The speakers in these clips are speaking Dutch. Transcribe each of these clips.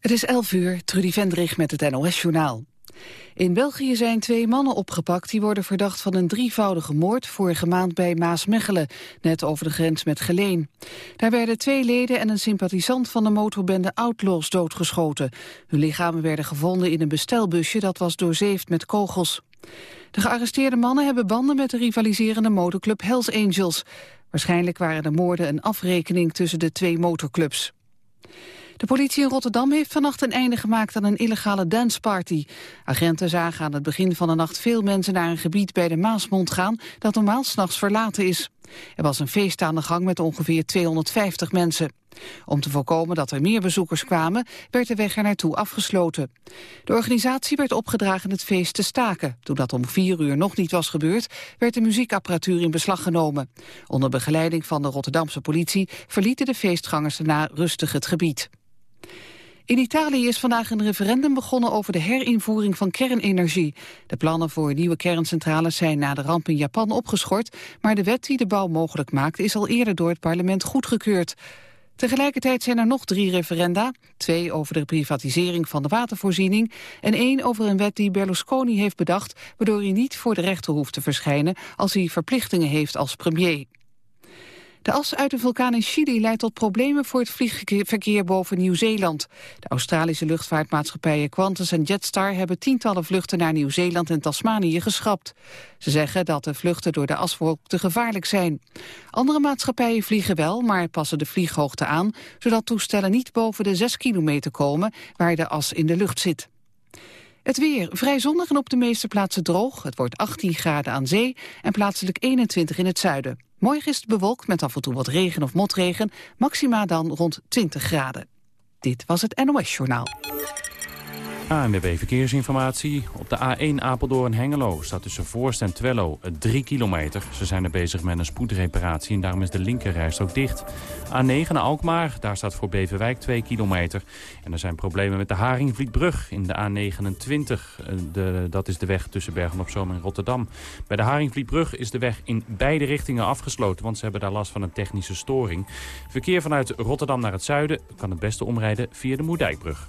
Het is 11 uur, Trudy Vendrig met het NOS-journaal. In België zijn twee mannen opgepakt die worden verdacht van een drievoudige moord vorige maand bij Maasmechelen, net over de grens met Geleen. Daar werden twee leden en een sympathisant van de motorbende Outlaws doodgeschoten. Hun lichamen werden gevonden in een bestelbusje dat was doorzeefd met kogels. De gearresteerde mannen hebben banden met de rivaliserende motorclub Hells Angels. Waarschijnlijk waren de moorden een afrekening tussen de twee motorclubs. De politie in Rotterdam heeft vannacht een einde gemaakt aan een illegale danceparty. Agenten zagen aan het begin van de nacht veel mensen naar een gebied bij de Maasmond gaan dat normaal s'nachts verlaten is. Er was een feest aan de gang met ongeveer 250 mensen. Om te voorkomen dat er meer bezoekers kwamen, werd de weg er naartoe afgesloten. De organisatie werd opgedragen het feest te staken. Toen dat om vier uur nog niet was gebeurd, werd de muziekapparatuur in beslag genomen. Onder begeleiding van de Rotterdamse politie verlieten de feestgangers daarna rustig het gebied. In Italië is vandaag een referendum begonnen over de herinvoering van kernenergie. De plannen voor nieuwe kerncentrales zijn na de ramp in Japan opgeschort, maar de wet die de bouw mogelijk maakt is al eerder door het parlement goedgekeurd. Tegelijkertijd zijn er nog drie referenda, twee over de privatisering van de watervoorziening en één over een wet die Berlusconi heeft bedacht, waardoor hij niet voor de rechter hoeft te verschijnen als hij verplichtingen heeft als premier. De as uit de vulkaan in Chili leidt tot problemen voor het vliegverkeer boven Nieuw-Zeeland. De Australische luchtvaartmaatschappijen Qantas en Jetstar hebben tientallen vluchten naar Nieuw-Zeeland en Tasmanië geschrapt. Ze zeggen dat de vluchten door de aswolk te gevaarlijk zijn. Andere maatschappijen vliegen wel, maar passen de vlieghoogte aan, zodat toestellen niet boven de 6 kilometer komen waar de as in de lucht zit. Het weer vrij zonnig en op de meeste plaatsen droog. Het wordt 18 graden aan zee en plaatselijk 21 in het zuiden. Morgen is het bewolkt met af en toe wat regen of motregen. Maxima dan rond 20 graden. Dit was het NOS Journaal. ANWB Verkeersinformatie. Op de A1 Apeldoorn-Hengelo staat tussen Voorst en Twello 3 kilometer. Ze zijn er bezig met een spoedreparatie en daarom is de linkerrijst ook dicht. A9 naar Alkmaar, daar staat voor Beverwijk 2 kilometer. En er zijn problemen met de Haringvlietbrug in de A29. Eh, de, dat is de weg tussen Bergen-op-Zoom en Rotterdam. Bij de Haringvlietbrug is de weg in beide richtingen afgesloten... want ze hebben daar last van een technische storing. Verkeer vanuit Rotterdam naar het zuiden kan het beste omrijden via de Moerdijkbrug.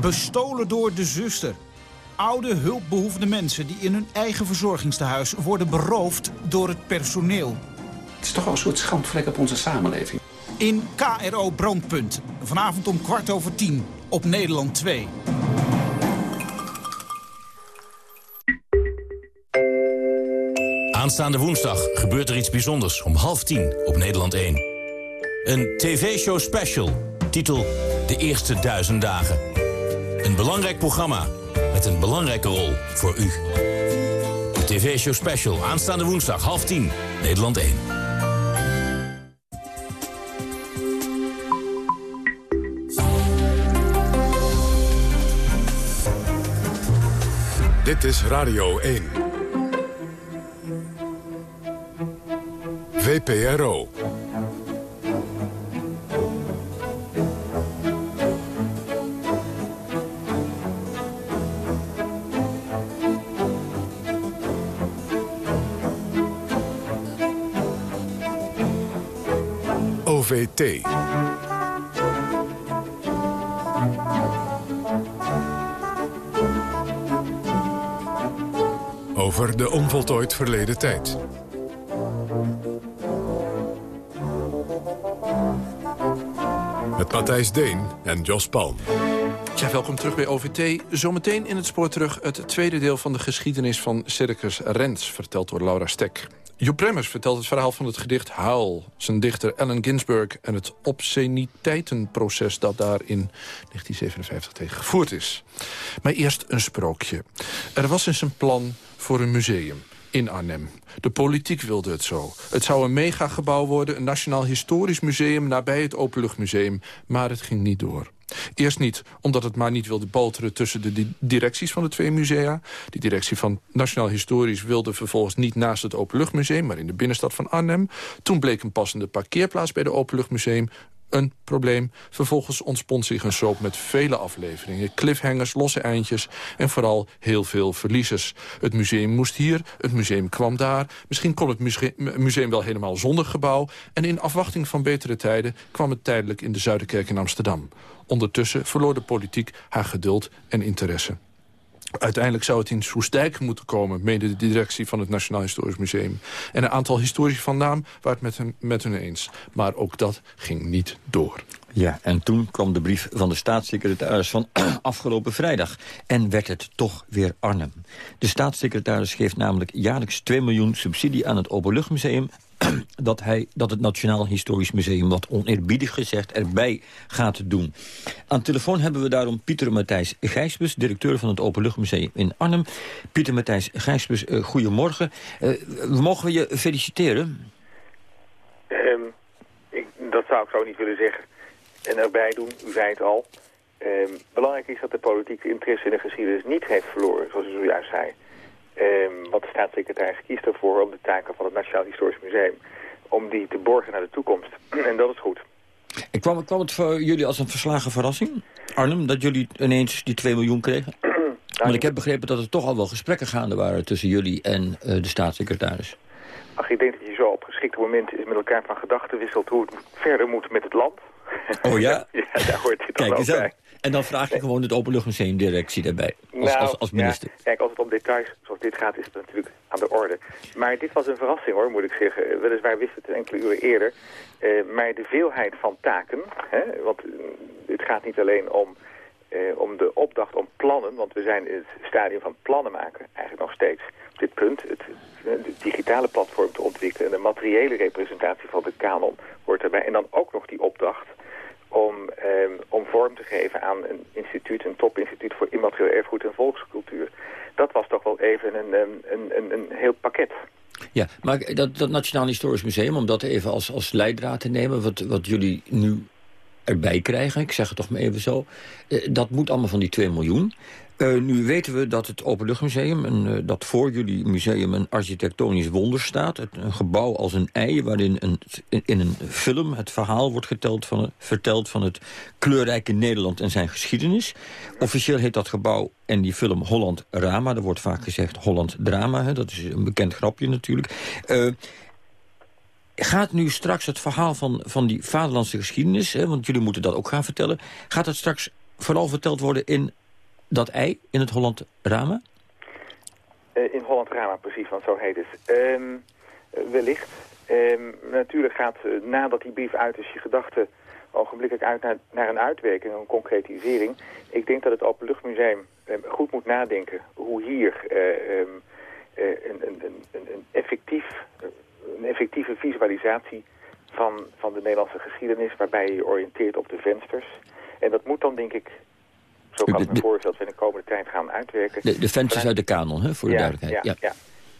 Bestolen door de zuster. Oude hulpbehoevende mensen die in hun eigen verzorgingstehuis worden beroofd door het personeel. Het is toch wel een soort schandvlek op onze samenleving. In KRO Brandpunt. Vanavond om kwart over tien op Nederland 2. Aanstaande woensdag gebeurt er iets bijzonders om half tien op Nederland 1. Een tv-show special, titel De Eerste Duizend Dagen. Een belangrijk programma met een belangrijke rol voor u. De TV-show special aanstaande woensdag half tien, Nederland 1. Dit is Radio 1. VPRO. Over de onvoltooid verleden tijd. Met Matthijs Deen en Jos Palm. Ja, welkom terug bij OVT. Zometeen in het spoor terug het tweede deel van de geschiedenis van Circus Rents... verteld door Laura Stek. Joep vertelt het verhaal van het gedicht Huil. Zijn dichter Allen Ginsberg en het obsceniteitenproces... dat daar in 1957 tegen gevoerd is. Maar eerst een sprookje. Er was eens een plan voor een museum. in Arnhem. De politiek wilde het zo. Het zou een megagebouw worden, een Nationaal Historisch Museum... nabij het Openluchtmuseum, maar het ging niet door. Eerst niet, omdat het maar niet wilde boteren tussen de directies van de twee musea. Die directie van Nationaal Historisch wilde vervolgens niet naast het Openluchtmuseum... maar in de binnenstad van Arnhem. Toen bleek een passende parkeerplaats bij de Openluchtmuseum een probleem. Vervolgens ontspond zich een soap met vele afleveringen. Cliffhangers, losse eindjes en vooral heel veel verliezers. Het museum moest hier, het museum kwam daar. Misschien kon het museum wel helemaal zonder gebouw. En in afwachting van betere tijden kwam het tijdelijk in de Zuiderkerk in Amsterdam. Ondertussen verloor de politiek haar geduld en interesse. Uiteindelijk zou het in Soestdijk moeten komen... mede de directie van het Nationaal Historisch Museum. En een aantal historici van naam waren het met, met hun eens. Maar ook dat ging niet door. Ja, en toen kwam de brief van de staatssecretaris van afgelopen vrijdag. En werd het toch weer Arnhem. De staatssecretaris geeft namelijk jaarlijks 2 miljoen subsidie aan het Openluchtmuseum dat, hij, dat het Nationaal Historisch Museum... wat oneerbiedig gezegd erbij gaat doen. Aan telefoon hebben we daarom Pieter Matthijs Gijsbus... directeur van het Openluchtmuseum in Arnhem. Pieter Matthijs Gijsbus, uh, goedemorgen. Uh, mogen we je feliciteren? Um, ik, dat zou ik zo niet willen zeggen. En erbij doen, u zei het al... Um, belangrijk is dat de politieke interesse in de geschiedenis niet heeft verloren, zoals u zojuist zei. Um, want de staatssecretaris kiest ervoor om de taken van het Nationaal Historisch Museum... om die te borgen naar de toekomst. en dat is goed. Ik kwam, kwam het voor jullie als een verslagen verrassing, Arnhem... dat jullie ineens die 2 miljoen kregen? Want ik heb begrepen dat er toch al wel gesprekken gaande waren... tussen jullie en uh, de staatssecretaris. Ach, ik denk dat je zo op geschikte momenten is met elkaar van gedachten wisselt... hoe het verder moet met het land. Oh ja? ja, daar hoort dit Kijk, ook bij. En dan vraag je gewoon het Openluchtmuseum-directie daarbij, als, nou, als, als minister. Ja, kijk, als het om details zoals dit gaat, is het natuurlijk aan de orde. Maar dit was een verrassing hoor, moet ik zeggen. Weliswaar wisten het enkele uren eerder. Uh, maar de veelheid van taken, hè, want uh, het gaat niet alleen om, uh, om de opdracht om plannen, want we zijn in het stadium van plannen maken, eigenlijk nog steeds. Op dit punt, het, het digitale platform te ontwikkelen en de materiële representatie van de kanon hoort erbij. En dan ook nog die opdracht om, um, om vorm te geven aan een instituut, een topinstituut voor immaterieel erfgoed en volkscultuur. Dat was toch wel even een, een, een, een heel pakket. Ja, maar dat, dat Nationaal Historisch Museum, om dat even als, als leidraad te nemen... Wat, wat jullie nu erbij krijgen, ik zeg het toch maar even zo... Eh, dat moet allemaal van die 2 miljoen. Uh, nu weten we dat het Openluchtmuseum, een, uh, dat voor jullie museum een architectonisch wonder staat. Het, een gebouw als een ei waarin een, in een film het verhaal wordt geteld van, verteld van het kleurrijke Nederland en zijn geschiedenis. Officieel heet dat gebouw en die film Holland Rama. Er wordt vaak gezegd Holland Drama, hè, dat is een bekend grapje natuurlijk. Gaat nu straks het verhaal van, van die vaderlandse geschiedenis... Hè, want jullie moeten dat ook gaan vertellen... gaat dat straks vooral verteld worden in dat ei in het Holland Rama? Uh, in Holland Rama, precies, want zo heet het. Um, wellicht. Um, natuurlijk gaat, uh, nadat die brief uit is, je gedachte ogenblikkelijk uit naar, naar een uitwerking, een concretisering. Ik denk dat het Openluchtmuseum um, goed moet nadenken hoe hier een, een, een, een, effectief, een effectieve visualisatie van, van de Nederlandse geschiedenis, waarbij je je oriënteert op de vensters. En dat moet dan, denk ik, zo kan ik me voorstellen dat we in de komende tijd gaan uitwerken. De, de vensters uit de kanon, hè, voor de ja, duidelijkheid. Ja, ja. ja.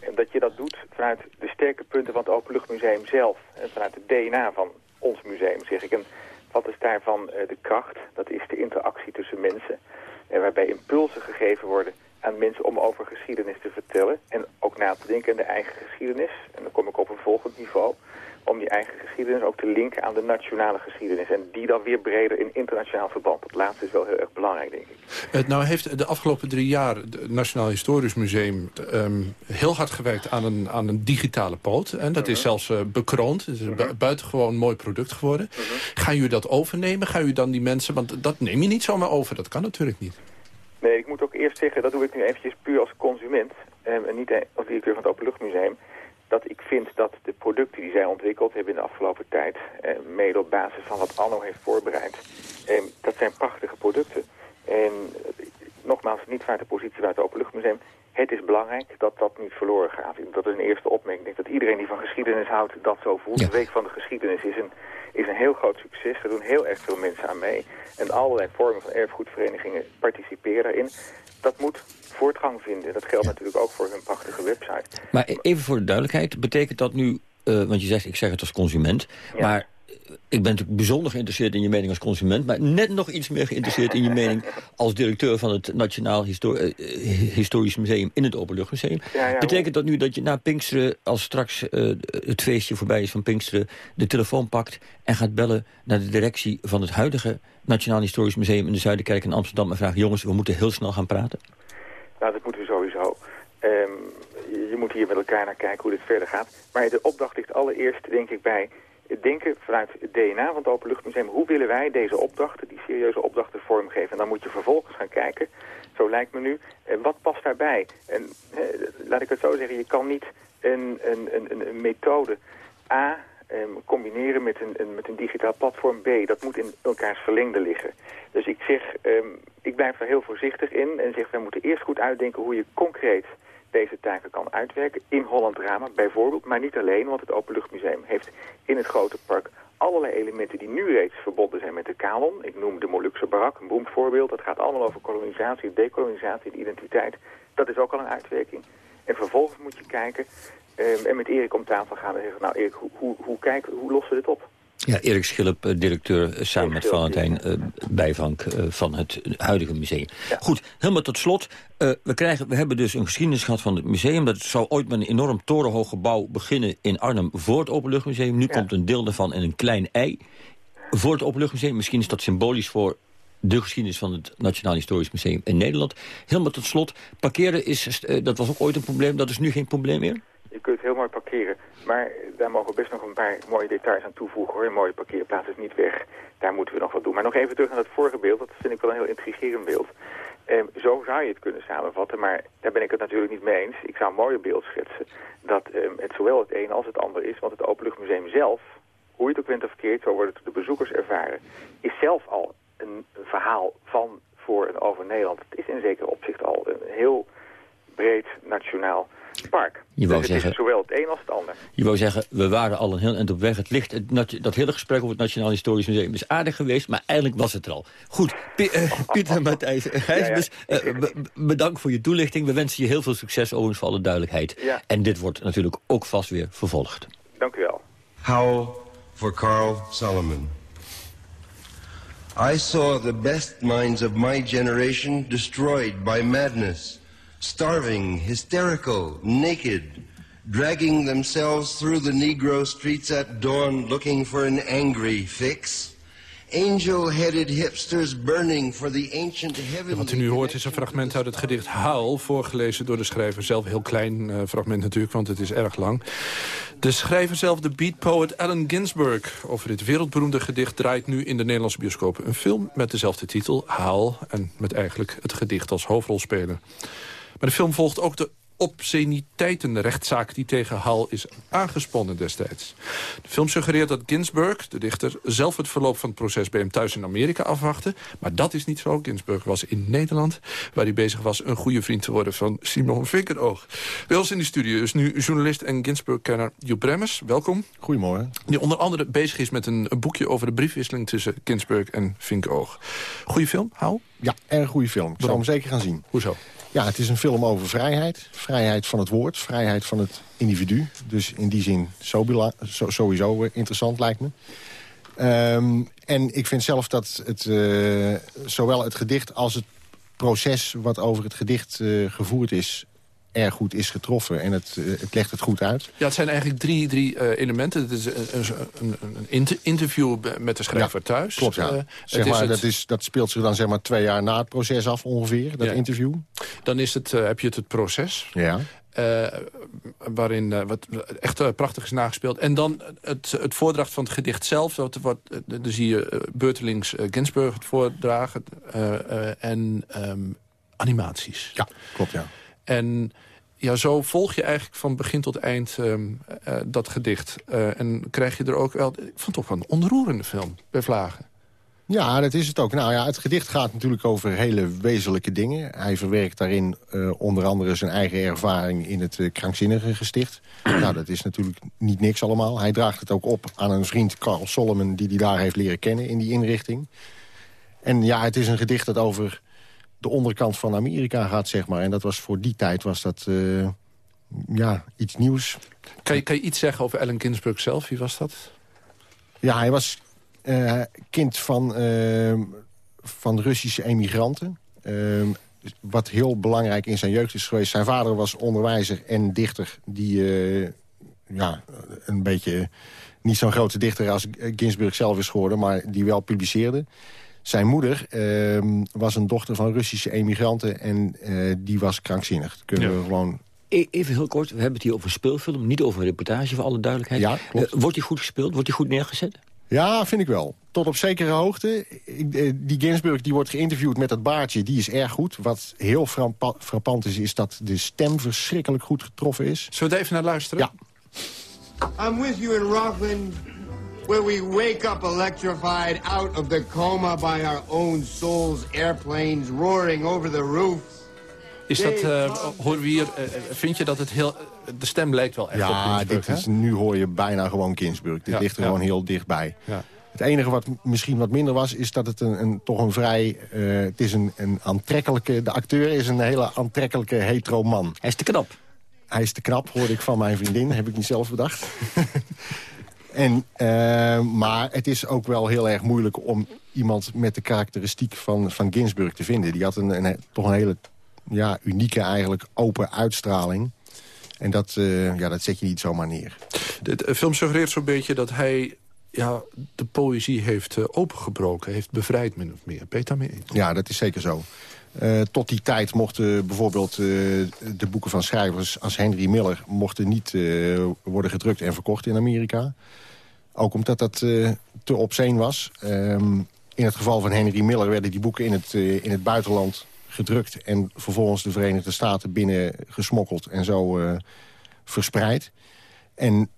En dat je dat doet vanuit de sterke punten van het Openluchtmuseum zelf. En vanuit het DNA van ons museum, zeg ik. En wat is daarvan uh, de kracht? Dat is de interactie tussen mensen. En waarbij impulsen gegeven worden aan mensen om over geschiedenis te vertellen. En ook na te denken aan de eigen geschiedenis. En dan kom ik op een volgend niveau om die eigen geschiedenis ook te linken aan de nationale geschiedenis. En die dan weer breder in internationaal verband. Dat laatste is wel heel erg belangrijk, denk ik. Het nou heeft de afgelopen drie jaar het Nationaal Historisch Museum... Um, heel hard gewerkt aan een, aan een digitale poot. En dat is mhm. zelfs uh, bekroond. Het is een bu buitengewoon mooi product geworden. Uh Gaan jullie dat overnemen? Gaan jullie dan die mensen... Want dat neem je niet zomaar over. Dat kan natuurlijk niet. Nee, ik moet ook eerst zeggen... dat doe ik nu eventjes puur als consument... Um, en niet als directeur van het Openluchtmuseum dat ik vind dat de producten die zij ontwikkeld hebben in de afgelopen tijd, eh, mede op basis van wat Anno heeft voorbereid, eh, dat zijn prachtige producten. En eh, nogmaals, niet vanuit de positie waar het Openluchtmuseum, het is belangrijk dat dat niet verloren gaat. Dat is een eerste opmerking. Ik denk dat iedereen die van geschiedenis houdt dat zo voelt. De Week van de Geschiedenis is een, is een heel groot succes. Er doen heel erg veel mensen aan mee. En allerlei vormen van erfgoedverenigingen participeren daarin. Dat moet voortgang vinden. Dat geldt natuurlijk ook voor hun prachtige website. Maar even voor de duidelijkheid, betekent dat nu... Uh, want je zegt, ik zeg het als consument, maar ik ben natuurlijk bijzonder geïnteresseerd in je mening als consument... maar net nog iets meer geïnteresseerd in je mening... als directeur van het Nationaal eh, Historisch Museum in het Openluchtmuseum. Betekent dat nu dat je na Pinksteren, als straks uh, het feestje voorbij is van Pinksteren... de telefoon pakt en gaat bellen naar de directie van het huidige Nationaal Historisch Museum... in de Zuiderkerk in Amsterdam en vraagt... jongens, we moeten heel snel gaan praten? Nou, dat moeten we sowieso. Um, je moet hier met elkaar naar kijken hoe dit verder gaat. Maar de opdracht ligt allereerst, denk ik, bij denken vanuit het DNA van het Openluchtmuseum... hoe willen wij deze opdrachten, die serieuze opdrachten vormgeven? En dan moet je vervolgens gaan kijken, zo lijkt me nu, eh, wat past daarbij? En laat ik het zo zeggen, je kan niet een, een, een, een methode A ehm, combineren met een, met een digitaal platform B. Dat moet in elkaars verlengde liggen. Dus ik zeg, ehm, ik blijf daar heel voorzichtig in en zeg, wij moeten eerst goed uitdenken hoe je concreet deze taken kan uitwerken. In Holland Drama bijvoorbeeld, maar niet alleen, want het Openluchtmuseum heeft in het grote park allerlei elementen die nu reeds verbonden zijn met de kanon. Ik noem de Molukse barak, een beroemd voorbeeld. Dat gaat allemaal over kolonisatie, dekolonisatie, de identiteit. Dat is ook al een uitwerking. En vervolgens moet je kijken ehm, en met Erik om tafel gaan en zeggen... nou Erik, hoe, hoe, hoe, lossen we dit op? Ja, Erik Schilp, eh, directeur eh, samen met Valentijn uh, Bijvank van het huidige museum. Goed, helemaal tot slot. we, krijgen, we hebben dus een geschiedenis gehad van het museum. Dat zou ooit met een enorm torenhoog gebouw beginnen in Arnhem voor het Openluchtmuseum. Nu komt een deel daarvan in een klein ei voor het Openluchtmuseum. Misschien is dat symbolisch voor de geschiedenis van het Nationaal Historisch Museum in Nederland. Helemaal tot slot, parkeren is, dat was ook ooit een probleem. Dat is nu geen probleem meer? Je kunt heel mooi parkeren. Maar daar mogen we best nog een paar mooie details aan toevoegen. Hoor. Een mooie parkeerplaats is niet weg. Daar moeten we nog wat doen. Maar nog even terug naar het vorige beeld. Dat vind ik wel een heel intrigerend beeld. Ehm, zo zou je het kunnen samenvatten, maar daar ben ik het natuurlijk niet mee eens. Ik zou een mooie beeld schetsen dat ehm, het zowel het een als het ander is. Want het Openluchtmuseum zelf, hoe je het ook bent of verkeerd, zo wordt het de bezoekers ervaren, is zelf al een verhaal van, voor en over Nederland. Het is in zekere opzicht al een heel breed nationaal park. Je wou dus zeggen, zowel het een als het ander. Je wou zeggen, we waren al een heel eind op weg. Het ligt, het, dat hele gesprek over het Nationaal Historisch Museum is aardig geweest, maar eigenlijk was het er al. Goed, uh, Pieter Matthijs Gijsbus, uh, bedankt voor je toelichting. We wensen je heel veel succes, overigens voor alle duidelijkheid. Ja. En dit wordt natuurlijk ook vast weer vervolgd. Dank u wel. Howl for Carl Solomon. I saw the best minds of my generation destroyed by madness. Starving, hysterical, naked, dragging themselves through the Negro streets at dawn looking for an angry fix. Angel-headed hipsters burning for the ancient heaven. wat u nu hoort is een fragment uit het gedicht Huil, voorgelezen door de schrijver zelf. Heel klein uh, fragment natuurlijk, want het is erg lang. De schrijver zelf, de beatpoet Allen Ginsberg... over dit wereldberoemde gedicht draait nu in de Nederlandse bioscoop. Een film met dezelfde titel, Haal, en met eigenlijk het gedicht als hoofdrolspeler. Maar de film volgt ook de obsceniteitenrechtszaak die tegen Hal is aangesponnen destijds. De film suggereert dat Ginsburg, de dichter, zelf het verloop van het proces bij hem thuis in Amerika afwachtte. Maar dat is niet zo. Ginsburg was in Nederland, waar hij bezig was een goede vriend te worden van Simon Vinkeroog. Bij ons in de studio is nu journalist en Ginsburg-kenner Joep Bremmers. Welkom. Goedemorgen. Die onder andere bezig is met een, boekje over de briefwisseling tussen Ginsburg en Vinkeroog. Goeie film, Hal? Ja, erg goede film. Ik zal hem zeker gaan zien. Hoezo? Ja, het is een film over vrijheid. Vrijheid van het woord, vrijheid van het individu. Dus in die zin sowieso interessant lijkt me. Ehm, en ik vind zelf dat het, uh, zowel het gedicht als het proces wat over het gedicht uh, gevoerd is erg goed is getroffen. En het, uh, het legt het goed uit. Ja, het zijn eigenlijk drie, drie uh, elementen. Het is een, een, een, interview met de schrijver thuis. Klopt, ja. Uh, zeg maar, dat, is, dat speelt zich dan zeg maar twee jaar na het proces af ongeveer, dat interview. Dan is het, heb je het, het proces. Ja. waarin wat echt prachtig is nagespeeld. En dan het, het voordracht van het gedicht zelf. Dat wordt, dan zie je Beurtelings Ginsburg het voordragen. en um, animaties. Ja, klopt, ja. En ja, zo volg je eigenlijk van begin tot eind ehm, eh, dat gedicht. Uh, en krijg je er ook wel... Ik vond het ook wel een onroerende film bij Vlagen. Ja, dat is het ook. Nou ja, het gedicht gaat natuurlijk over hele wezenlijke dingen. Hij verwerkt daarin uh, onder andere zijn eigen ervaring in het uh, krankzinnige gesticht. nou, dat is natuurlijk niet niks allemaal. Hij draagt het ook op aan een vriend, Carl Solomon... die hij daar heeft leren kennen in die inrichting. En ja, het is een gedicht dat over de onderkant van Amerika gaat, zeg maar. En dat was voor die tijd was dat uh, ja, iets nieuws. Kan je, kan je iets zeggen over Allen Ginsberg zelf? Wie was dat? Ja, hij was uh, kind van, uh, van Russische emigranten. Uh, wat heel belangrijk in zijn jeugd is geweest. Zijn vader was onderwijzer en dichter. Die ja, een beetje niet zo'n grote dichter als Ginsberg zelf is geworden. Maar die wel publiceerde. Zijn moeder ehm, was een dochter van Russische emigranten. En die was krankzinnig. kunnen we gewoon E, even heel kort, we hebben het hier over een speelfilm, niet over een reportage voor alle duidelijkheid. Ja, klopt. wordt die goed gespeeld? Wordt die goed neergezet? Ja, vind ik wel. Tot op zekere hoogte. Eh, die Ginsburg die wordt geïnterviewd met dat baardje, die is erg goed. Wat heel frappant is, is dat de stem verschrikkelijk goed getroffen is. Zullen we er even naar luisteren? Ja. I'm with you in Rockland, where we wake up electrified out of the coma by our own souls, airplanes roaring over the roof. Is dat, uh, horen we hier, uh, vind je dat het heel... De stem lijkt wel echt ja, op dit is, nu hoor je bijna gewoon Ginsburg. Dit ligt er gewoon heel dichtbij. Ja. Het enige wat misschien wat minder was, is dat het een, een toch een vrij... Uh, het is een, een aantrekkelijke... De acteur is een hele aantrekkelijke hetero man. Hij is te knap. Hij is te knap, hoorde ik van mijn vriendin. heb ik niet zelf bedacht. en, maar het is ook wel heel erg moeilijk om iemand met de karakteristiek van, van Ginsburg te vinden. Die had een, een toch een hele ja, unieke eigenlijk open uitstraling. En dat, uh, ja, dat zet je niet zomaar neer. De, film suggereert zo'n beetje dat hij ja, de poëzie heeft uh, opengebroken, heeft bevrijd min of meer. Ben je daarmee eens? Ja, dat is zeker zo. Uh, tot die tijd mochten bijvoorbeeld de boeken van schrijvers als Henry Miller... mochten niet worden gedrukt en verkocht in Amerika. Ook omdat dat te obscene was. Um, in het geval van Henry Miller werden die boeken in het, in het buitenland gedrukt... en vervolgens de Verenigde Staten binnen gesmokkeld en zo uh, verspreid. En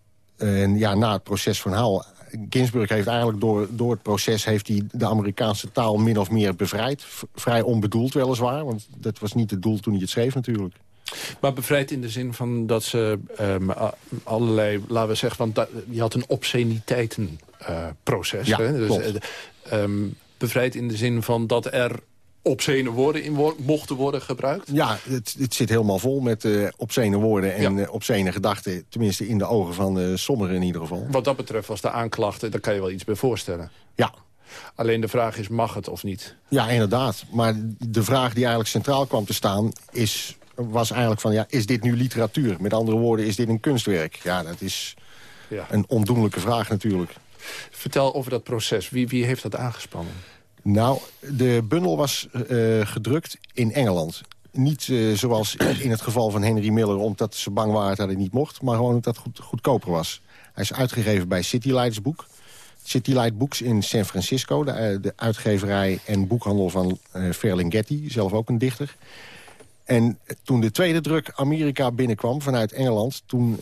ja, na het proces van Haal... Ginsburg heeft eigenlijk door, door het proces heeft hij de Amerikaanse taal min of meer bevrijd. Vrij onbedoeld weliswaar, want dat was niet het doel toen hij het schreef natuurlijk. Maar bevrijd in de zin van dat ze um, allerlei, laten we zeggen... want dat, je had een obsceniteitenproces. Uh, ja, hè? Dus, um, bevrijd in de zin van dat er obscene woorden in wo mochten worden gebruikt? Ja, het, het zit helemaal vol met uh, obscene woorden en ja. uh, obscene gedachten. Tenminste in de ogen van uh, sommigen in ieder geval. Wat dat betreft was de aanklachten, daar kan je wel iets bij voorstellen. Ja. Alleen de vraag is, mag het of niet? Ja, inderdaad. Maar de vraag die eigenlijk centraal kwam te staan... Is, was eigenlijk van, ja, is dit nu literatuur? Met andere woorden, is dit een kunstwerk? Ja, dat is ja. een ondoenlijke vraag natuurlijk. Vertel over dat proces. Wie, wie heeft dat aangespannen? Nou, de bundel was uh, gedrukt in Engeland. Niet uh, zoals in het geval van Henry Miller, omdat ze bang waren dat het niet mocht... maar gewoon omdat het goed, goedkoper was. Hij is uitgegeven bij City Lights Boek. City Light Books in San Francisco, de, de uitgeverij en boekhandel van uh, Ferlinghetti, zelf ook een dichter. En toen de tweede druk Amerika binnenkwam vanuit Engeland... toen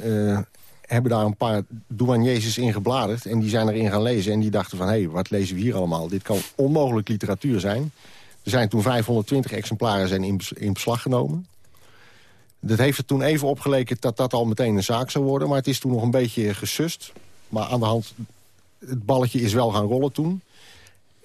hebben daar een paar douaniers in gebladerd. En die zijn erin gaan lezen. En die dachten van, hé, hey, wat lezen we hier allemaal? Dit kan onmogelijk literatuur zijn. Er zijn toen 520 exemplaren zijn in, in beslag genomen. Dat heeft er toen even opgeleken dat dat al meteen een zaak zou worden. Maar het is toen nog een beetje gesust. Maar aan de hand, het balletje is wel gaan rollen toen.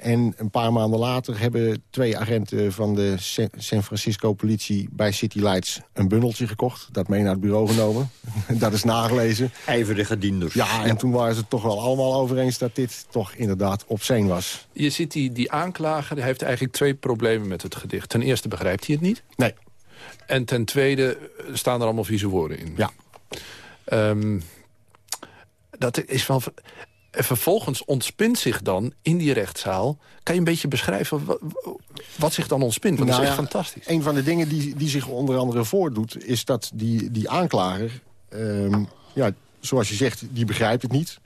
En een paar maanden later hebben twee agenten van de San Francisco politie bij City Lights een bundeltje gekocht. Dat mee naar het bureau genomen. dat is nagelezen. Ijverige dienders. Ja, en toen waren ze het toch wel allemaal over eens dat dit toch inderdaad obscene was. Je ziet die, die aanklager, die heeft eigenlijk twee problemen met het gedicht. Ten eerste begrijpt hij het niet. Nee. En ten tweede staan er allemaal vieze woorden in. Ja. Um, dat is wel... En vervolgens ontspint zich dan in die rechtszaal... kan je een beetje beschrijven wat, wat zich dan ontspint? Want nou dat is echt ja, fantastisch. Een van de dingen die, die zich onder andere voordoet... is dat die, die aanklager, um, ja, zoals je zegt, die begrijpt het niet.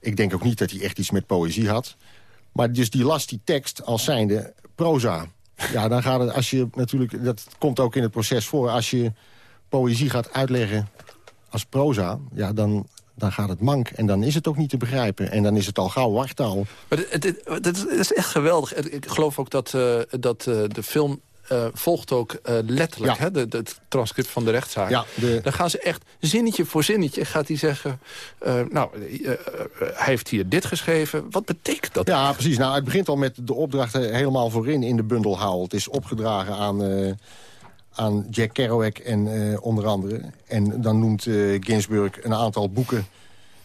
Ik denk ook niet dat hij echt iets met poëzie had. Maar dus die las die tekst als zijnde proza. Ja, dan gaat het, als je natuurlijk, dat komt ook in het proces voor... als je poëzie gaat uitleggen als proza, ja, dan dan gaat het mank. En dan is het ook niet te begrijpen. En dan is het al gauw wartaal. Maar dit is- echt geweldig. Ik geloof ook dat, eh, dat eh, de film eh, volgt ook letterlijk Ja. hè, de, de- het transcript van de rechtszaak. Ja, de- Dan gaan ze echt zinnetje voor zinnetje gaat hij zeggen... nou, hij heeft hier dit geschreven. Wat betekent dat? Ja, precies. Nou, het begint al met de opdrachten helemaal voorin in de bundel Howl. Het is opgedragen aan, aan Jack Kerouac en eh, onder andere. En dan noemt eh, Ginsburg een aantal boeken...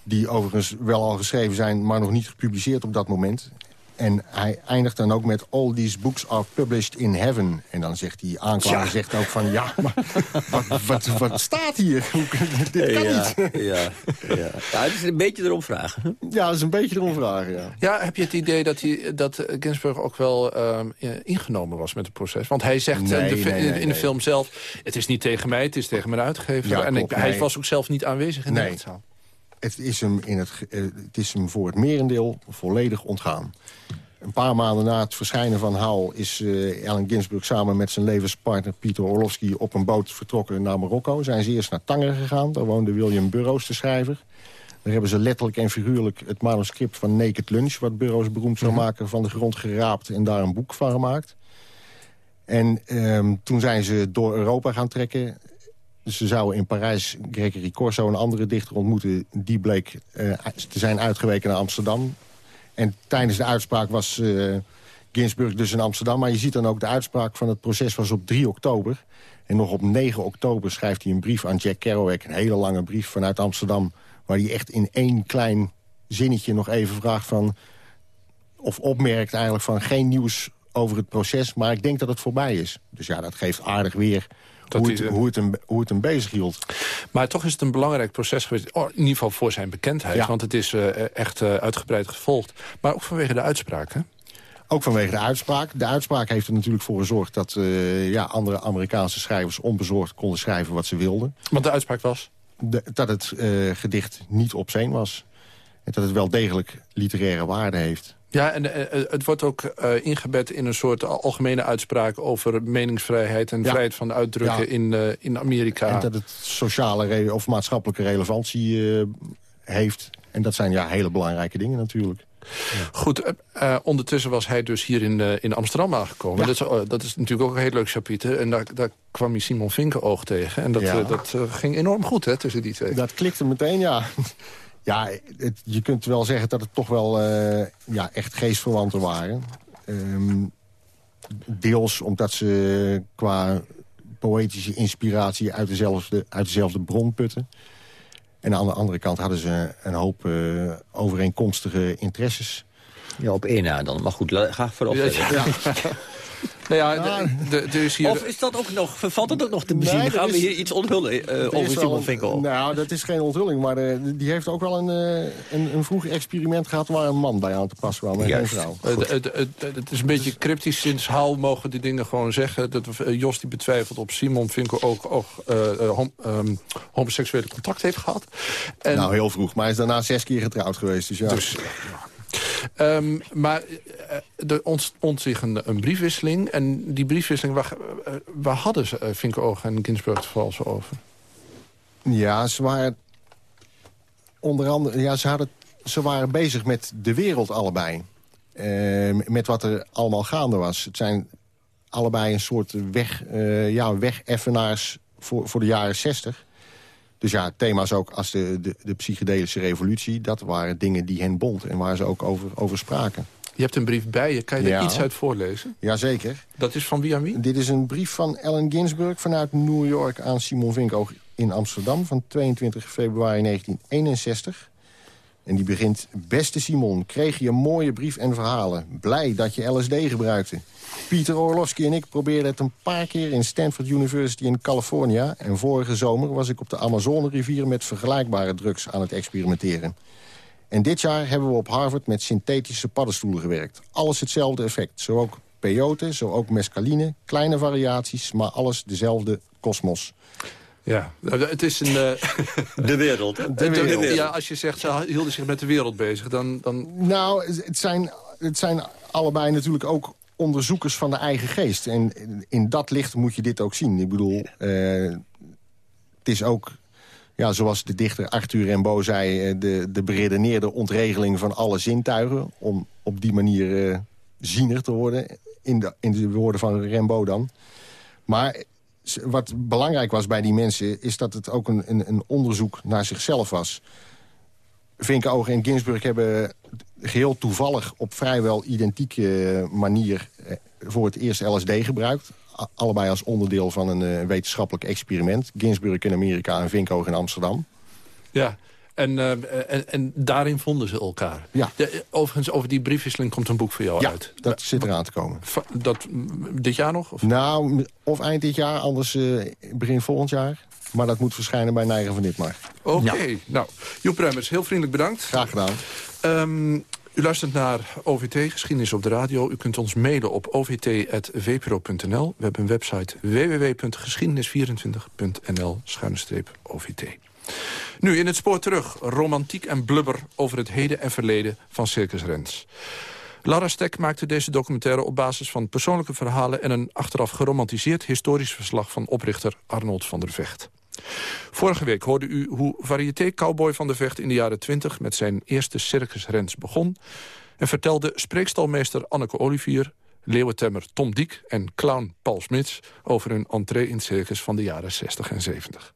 die overigens wel al geschreven zijn, maar nog niet gepubliceerd op dat moment. En hij eindigt dan ook met... All these books are published in heaven. En dan zegt die aanklager Ja. zegt ook van... ja, maar wat, wat, wat staat hier? Hoe- Dit kan ja, niet. Ja, ja. ja, het is een beetje erom vragen. Ja, dat is een beetje erom vragen, ja. Ja, heb je het idee dat, hij, dat Ginsburg ook wel ehm, eh, ingenomen was met het proces? Want hij zegt Nee, in de, fi- nee, in- nee, in de nee. film zelf... het is niet tegen mij, het is tegen mijn uitgever. Ja, en ik- hij was ook zelf niet aanwezig in de rechtszaal. Het is, hem in het, eh, het is hem voor het merendeel volledig ontgaan. Een paar maanden na het verschijnen van Howl... is eh Allen Ginsburg samen met zijn levenspartner Pieter Orlovsky... op een boot vertrokken naar Marokko. Zijn ze eerst naar Tanger gegaan. Daar woonde William Burroughs, de schrijver. Daar hebben ze letterlijk en figuurlijk het manuscript van Naked Lunch... wat Burroughs beroemd zou maken, van de grond geraapt... en daar een boek van gemaakt. En ehm, toen zijn ze door Europa gaan trekken. Ze zouden in Parijs Gregory Corso, een andere dichter, ontmoeten. Die bleek eh, te zijn uitgeweken naar Amsterdam. En tijdens de uitspraak was eh, Ginsburg dus in Amsterdam. Maar je ziet dan ook de uitspraak van het proces was op 3 oktober. En nog op 9 oktober schrijft hij een brief aan Jack Kerouac. Een hele lange brief vanuit Amsterdam. Waar hij echt in één klein zinnetje nog even vraagt van... of opmerkt eigenlijk van geen nieuws over het proces... maar ik denk dat het voorbij is. Dus ja, dat geeft aardig weer Dat hoe, het, de- hoe, het hem, hoe het hem bezig hield. Maar toch is het een belangrijk proces geweest. oh, in ieder geval voor zijn bekendheid. Ja. Want het is eh, echt eh, uitgebreid gevolgd. Maar ook vanwege de uitspraak, hè? Ook vanwege de uitspraak. De uitspraak heeft er natuurlijk voor gezorgd... dat eh, ja, andere Amerikaanse schrijvers onbezorgd konden schrijven wat ze wilden. Want de uitspraak was? De- dat het eh, gedicht niet obscene was. En dat het wel degelijk literaire waarde heeft. Ja, en eh, eh, het wordt ook eh, ingebed in een soort algemene uitspraak... over meningsvrijheid en Ja. vrijheid van uitdrukken Ja. in, eh, in Amerika. En dat het sociale of maatschappelijke relevantie heeft. En dat zijn ja, hele belangrijke dingen natuurlijk. Goed, ondertussen was hij dus hier in, in Amsterdam aangekomen. Ja. Dat, is, oh, dat is natuurlijk ook een heel leuk chapitre. En daar, daar kwam hij Simon Vinkenoog tegen. En dat, Ja. dat ging enorm goed hè, tussen die twee. Dat klikte meteen, ja. Ja, het, je kunt wel zeggen dat het toch wel eh, ja, echt geestverwanten waren. Ehm, deels omdat ze qua poëtische inspiratie uit dezelfde, uit dezelfde bron putten. En aan de andere kant hadden ze een hoop eh, overeenkomstige interesses. Ja, op één na dan. Maar goed, ga voorop Ja. Nou ja, de, de, er is hier... Of is dat ook nog, valt het ook nog te bezien? Nee, Gaan we hier iets onthullen eh, Er over Simon een- Vinkel? Nou, dat is geen onthulling, maar eh, die heeft ook wel een, eh, een, een vroeg experiment gehad... waar een man bij aan te pas kwam en geen Juist. vrouw. Het, het, het, het is een beetje cryptisch. Sinds Haal mogen die dingen gewoon zeggen. Dat, Jos die betwijfelt op Simon Vinkel ook, ook eh, eh, hom- ehm, homoseksuele contact heeft gehad. En, Nou, heel vroeg, maar hij is daarna zes keer getrouwd geweest. Dus ja. Dus, Ehm, maar eh, er ontstond zich een, briefwisseling. En die briefwisseling, waar, eh, waar hadden ze uh, Vinkenoog en Ginsburg het vooral zo over? Ja, ze waren onder andere, ja, ze, hadden, ze waren bezig met de wereld allebei. Eh, met wat er allemaal gaande was. Het zijn allebei een soort weg, eh ja, wegeffenaars voor, voor de jaren zestig. Dus ja, thema's ook als de, de, de psychedelische revolutie... dat waren dingen die hen bond en waar ze ook over, over spraken. Je hebt een brief bij je. Kan je er Ja. iets uit voorlezen? Jazeker. Dat is van wie aan wie? Dit is een brief van Allen Ginsberg vanuit New York aan Simon Vinkoog in Amsterdam... van 22 februari 1961. En die begint... Beste Simon, kreeg je een mooie brief en verhalen. Blij dat je LSD gebruikte. Pieter Orlovsky en ik probeerden het een paar keer in Stanford University in California... en vorige zomer was ik op de Amazone-rivier met vergelijkbare drugs aan het experimenteren. En dit jaar hebben we op Harvard met synthetische paddenstoelen gewerkt. Alles hetzelfde effect. Zo ook peyote, zo ook mescaline. Kleine variaties, maar alles dezelfde kosmos. Ja, nou, het is een... eh, De wereld. hè? de- wereld. Ja, als je zegt, ze hielden zich met de wereld bezig, dan... dan Nou, het zijn, het zijn allebei natuurlijk ook onderzoekers van de eigen geest. En in dat licht moet je dit ook zien. Ik bedoel, eh, het is ook... ja, zoals de dichter Arthur Rimbaud zei... eh, de, de beredeneerde ontregeling van alle zintuigen... om op die manier uh, ziener te worden, in de, in de woorden van Rimbaud dan. Maar wat belangrijk was bij die mensen... is dat het ook een, een, een onderzoek naar zichzelf was. Vinkenoog en Ginsburg hebben geheel toevallig... op vrijwel identieke manier voor het eerst LSD gebruikt allebei als onderdeel van een uh, wetenschappelijk experiment. Ginsburg in Amerika en Vinkhoog in Amsterdam. Ja, en, uh, en, en, daarin vonden ze elkaar. Ja. De, overigens, over die briefwisseling komt een boek voor jou ja, uit. dat zit eraan te komen. Dat, dit jaar nog? Of? Nou, of eind dit jaar, anders uh, begin volgend jaar. Maar dat moet verschijnen bij Neigen van Ditmar. Oké, okay. ja. nou, Joep Ruimers, heel vriendelijk bedankt. Graag gedaan. Um, u luistert naar OVT, Geschiedenis op de Radio. U kunt ons mailen op ovt.vpro.nl. We hebben een website www.geschiedenis24.nl-ovt. Nu in het spoor terug. Romantiek en blubber over het heden en verleden van Circus Rens. Lara Stek maakte deze documentaire op basis van persoonlijke verhalen... en een achteraf geromantiseerd historisch verslag van oprichter Arnold van der Vecht. Vorige week hoorde u hoe variété-cowboy van de Vecht in de jaren 20... met zijn eerste circusrens begon... en vertelde spreekstalmeester Anneke Olivier... leeuwentemmer Tom Diek en clown Paul Smits... over hun entree in het circus van de jaren 60 en 70.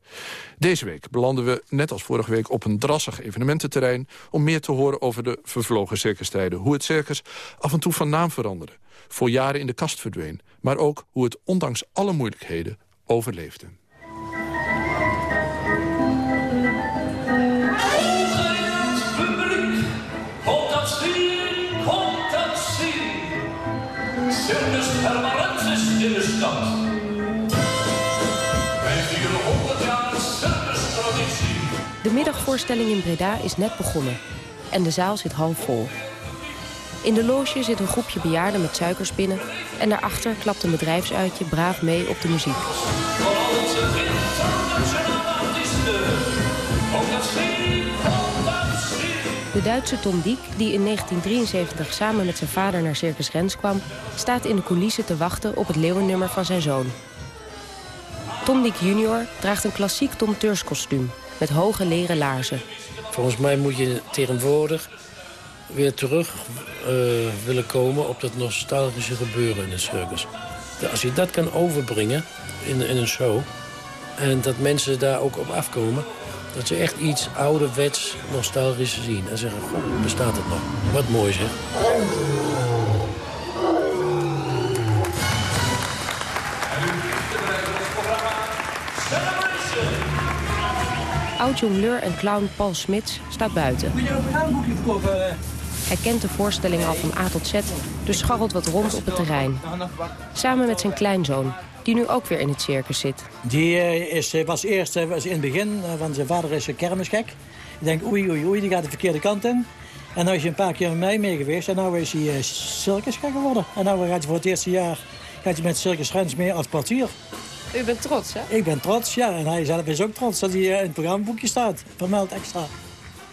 Deze week belanden we, net als vorige week, op een drassig evenemententerrein... om meer te horen over de vervlogen circustijden. Hoe het circus af en toe van naam veranderde. Voor jaren in de kast verdween. Maar ook hoe het ondanks alle moeilijkheden overleefde. Middagvoorstelling in Breda is net begonnen. En de zaal zit half vol. In de loge zit een groepje bejaarden met suikerspinnen... en daarachter klapt een bedrijfsuitje braaf mee op de muziek. De Duitse Tom Diek, die in 1973 samen met zijn vader naar Circus Rens kwam... staat in de coulissen te wachten op het leeuwennummer van zijn zoon. Tom Diek junior draagt een klassiek Tom. Met hoge leren laarzen. Volgens mij moet je tegenwoordig weer terug uh, willen komen... op dat nostalgische gebeuren in het circus. Als je dat kan overbrengen in, in een show... en dat mensen daar ook op afkomen... Dat ze echt iets ouderwets, nostalgisch zien. En zeggen, goh, bestaat het nog? Wat mooi zeg. Oud-jongleur en clown Paul Smits staat buiten. Hij kent de voorstelling al van A tot Z, dus scharrelt wat rond op het terrein. Samen met zijn kleinzoon, die nu ook weer in het circus zit. Die is, was eerst was in het begin, want zijn vader is een kermisgek. Ik denk, oei, oei, oei, die gaat de verkeerde kant in. En nu is hij een paar keer met mij mee geweest en nu is hij circusgek geworden. En nu gaat hij voor het eerste jaar gaat hij met Circus Rens mee als portier. U bent trots, hè? Ik ben trots, ja. En hij zelf is ook trots dat hij in het programmaboekje staat. Vermeld extra.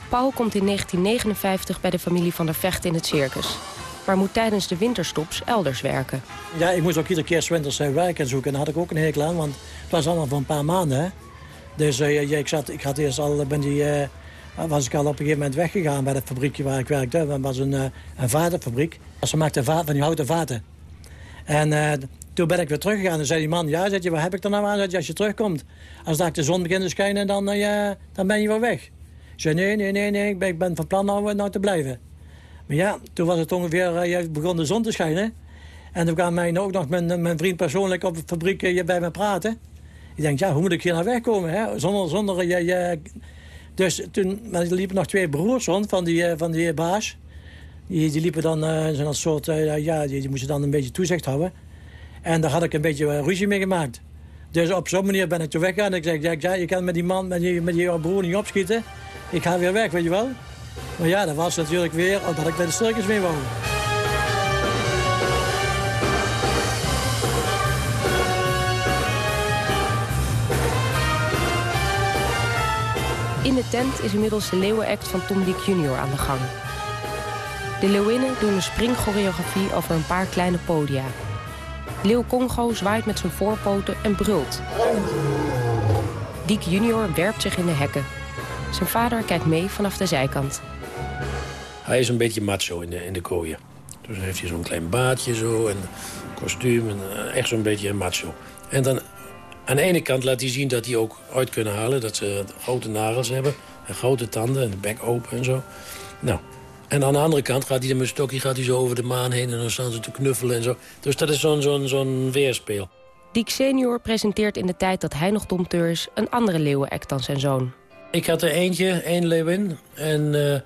Paul komt in 1959 bij de familie van der Vecht in het circus. Maar moet tijdens de winterstops elders werken. Ja, ik moest ook iedere keer winters werk en zoeken. En daar had ik ook een hekel aan, want het was allemaal voor een paar maanden. Hè. Dus uh, ja, ik, zat, ik had eerst al, ben die, uh, was ik al op een gegeven moment weggegaan bij het fabriekje waar ik werkte. Dat was een, uh, een vatenfabriek. Ze maakten va van die houten vaten. En toen ben ik weer teruggegaan en zei die man... ja, zeg je, wat heb ik er nou aan? Je, als je terugkomt, als daar de zon begint te schijnen, dan, dan ben je weer weg. Ik zei, nee, nee, nee, nee, ik ben, van plan nou, nou te blijven. Maar ja, toen was het ongeveer, uh, begon de zon te schijnen. En toen kwam mij ook nog mijn, mijn vriend persoonlijk op de fabriek uh, bij me praten. Ik denk, ja, hoe moet ik hier nou wegkomen? Hè? Zonder, zonder, uh, je... Dus toen liepen nog twee broers rond van die, van die baas. Die, die liepen dan zo'n een soort, ja, die, die moesten dan een beetje toezicht houden. En daar had ik een beetje ruzie mee gemaakt. Dus op zo'n manier ben ik toen weggegaan. Ik zei, ja, je kan met die man, met die, met die broer niet opschieten. Ik ga weer weg, weet je wel. Maar ja, dat was natuurlijk weer omdat ik bij de circus mee woonde. In de tent is inmiddels de leeuwenact van Tom Dick Jr. aan de gang. De leeuwinnen doen een springchoreografie over een paar kleine podia. Leeuw Congo zwaait met zijn voorpoten en brult. Diek junior werpt zich in de hekken. Zijn vader kijkt mee vanaf de zijkant. Hij is een beetje macho in de, in de kooien. Dus heeft hij zo'n klein baardje zo en kostuum. En, eh, echt zo'n beetje macho. En dan aan de ene kant laat hij zien dat hij ook uit kunnen halen. Dat ze grote nagels hebben en grote tanden en de bek open en zo. Nou, en aan de andere kant gaat hij met een stokje gaat hij zo over de maan heen... en dan staan ze te knuffelen en zo. Dus dat is zo'n zo'n zo'n weerspeel. Diek senior presenteert in de tijd dat hij nog domteur is... een andere leeuwenek dan zijn zoon. Ik had er eentje, één leeuwin. En eh,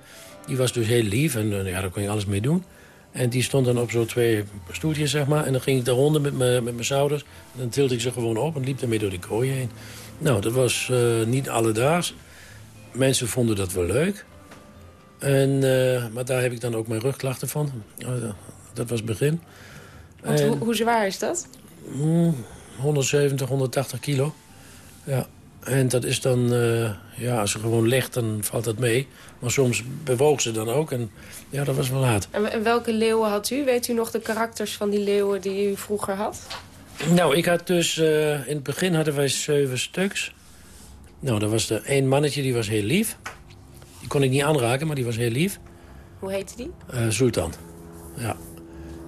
die was dus heel lief en eh, ja, daar kon je alles mee doen. En die stond dan op zo'n twee stoeltjes, zeg maar. En dan ging ik daaronder met mijn met mijn zouders. En dan tilde ik ze gewoon op en liep daarmee door die kooi heen. Nou, dat was uh, niet alledaags. Mensen vonden dat wel leuk. En, maar daar heb ik dan ook mijn rugklachten van. Oh, dat was het begin. Want en, hoe, hoe, zwaar is dat? 170, 180 kilo. Ja. En dat is dan, uh, ja, als ze gewoon ligt, dan valt dat mee. Maar soms bewoog ze dan ook en ja, dat was wel laat. En welke leeuwen had u? Weet u nog de karakters van die leeuwen die u vroeger had? Nou, ik had dus, uh, in het begin hadden wij zeven stuks. Nou, dat was er één mannetje, die was heel lief. Die kon ik niet aanraken, maar die was heel lief. Hoe heette die? Uh, Sultan, ja.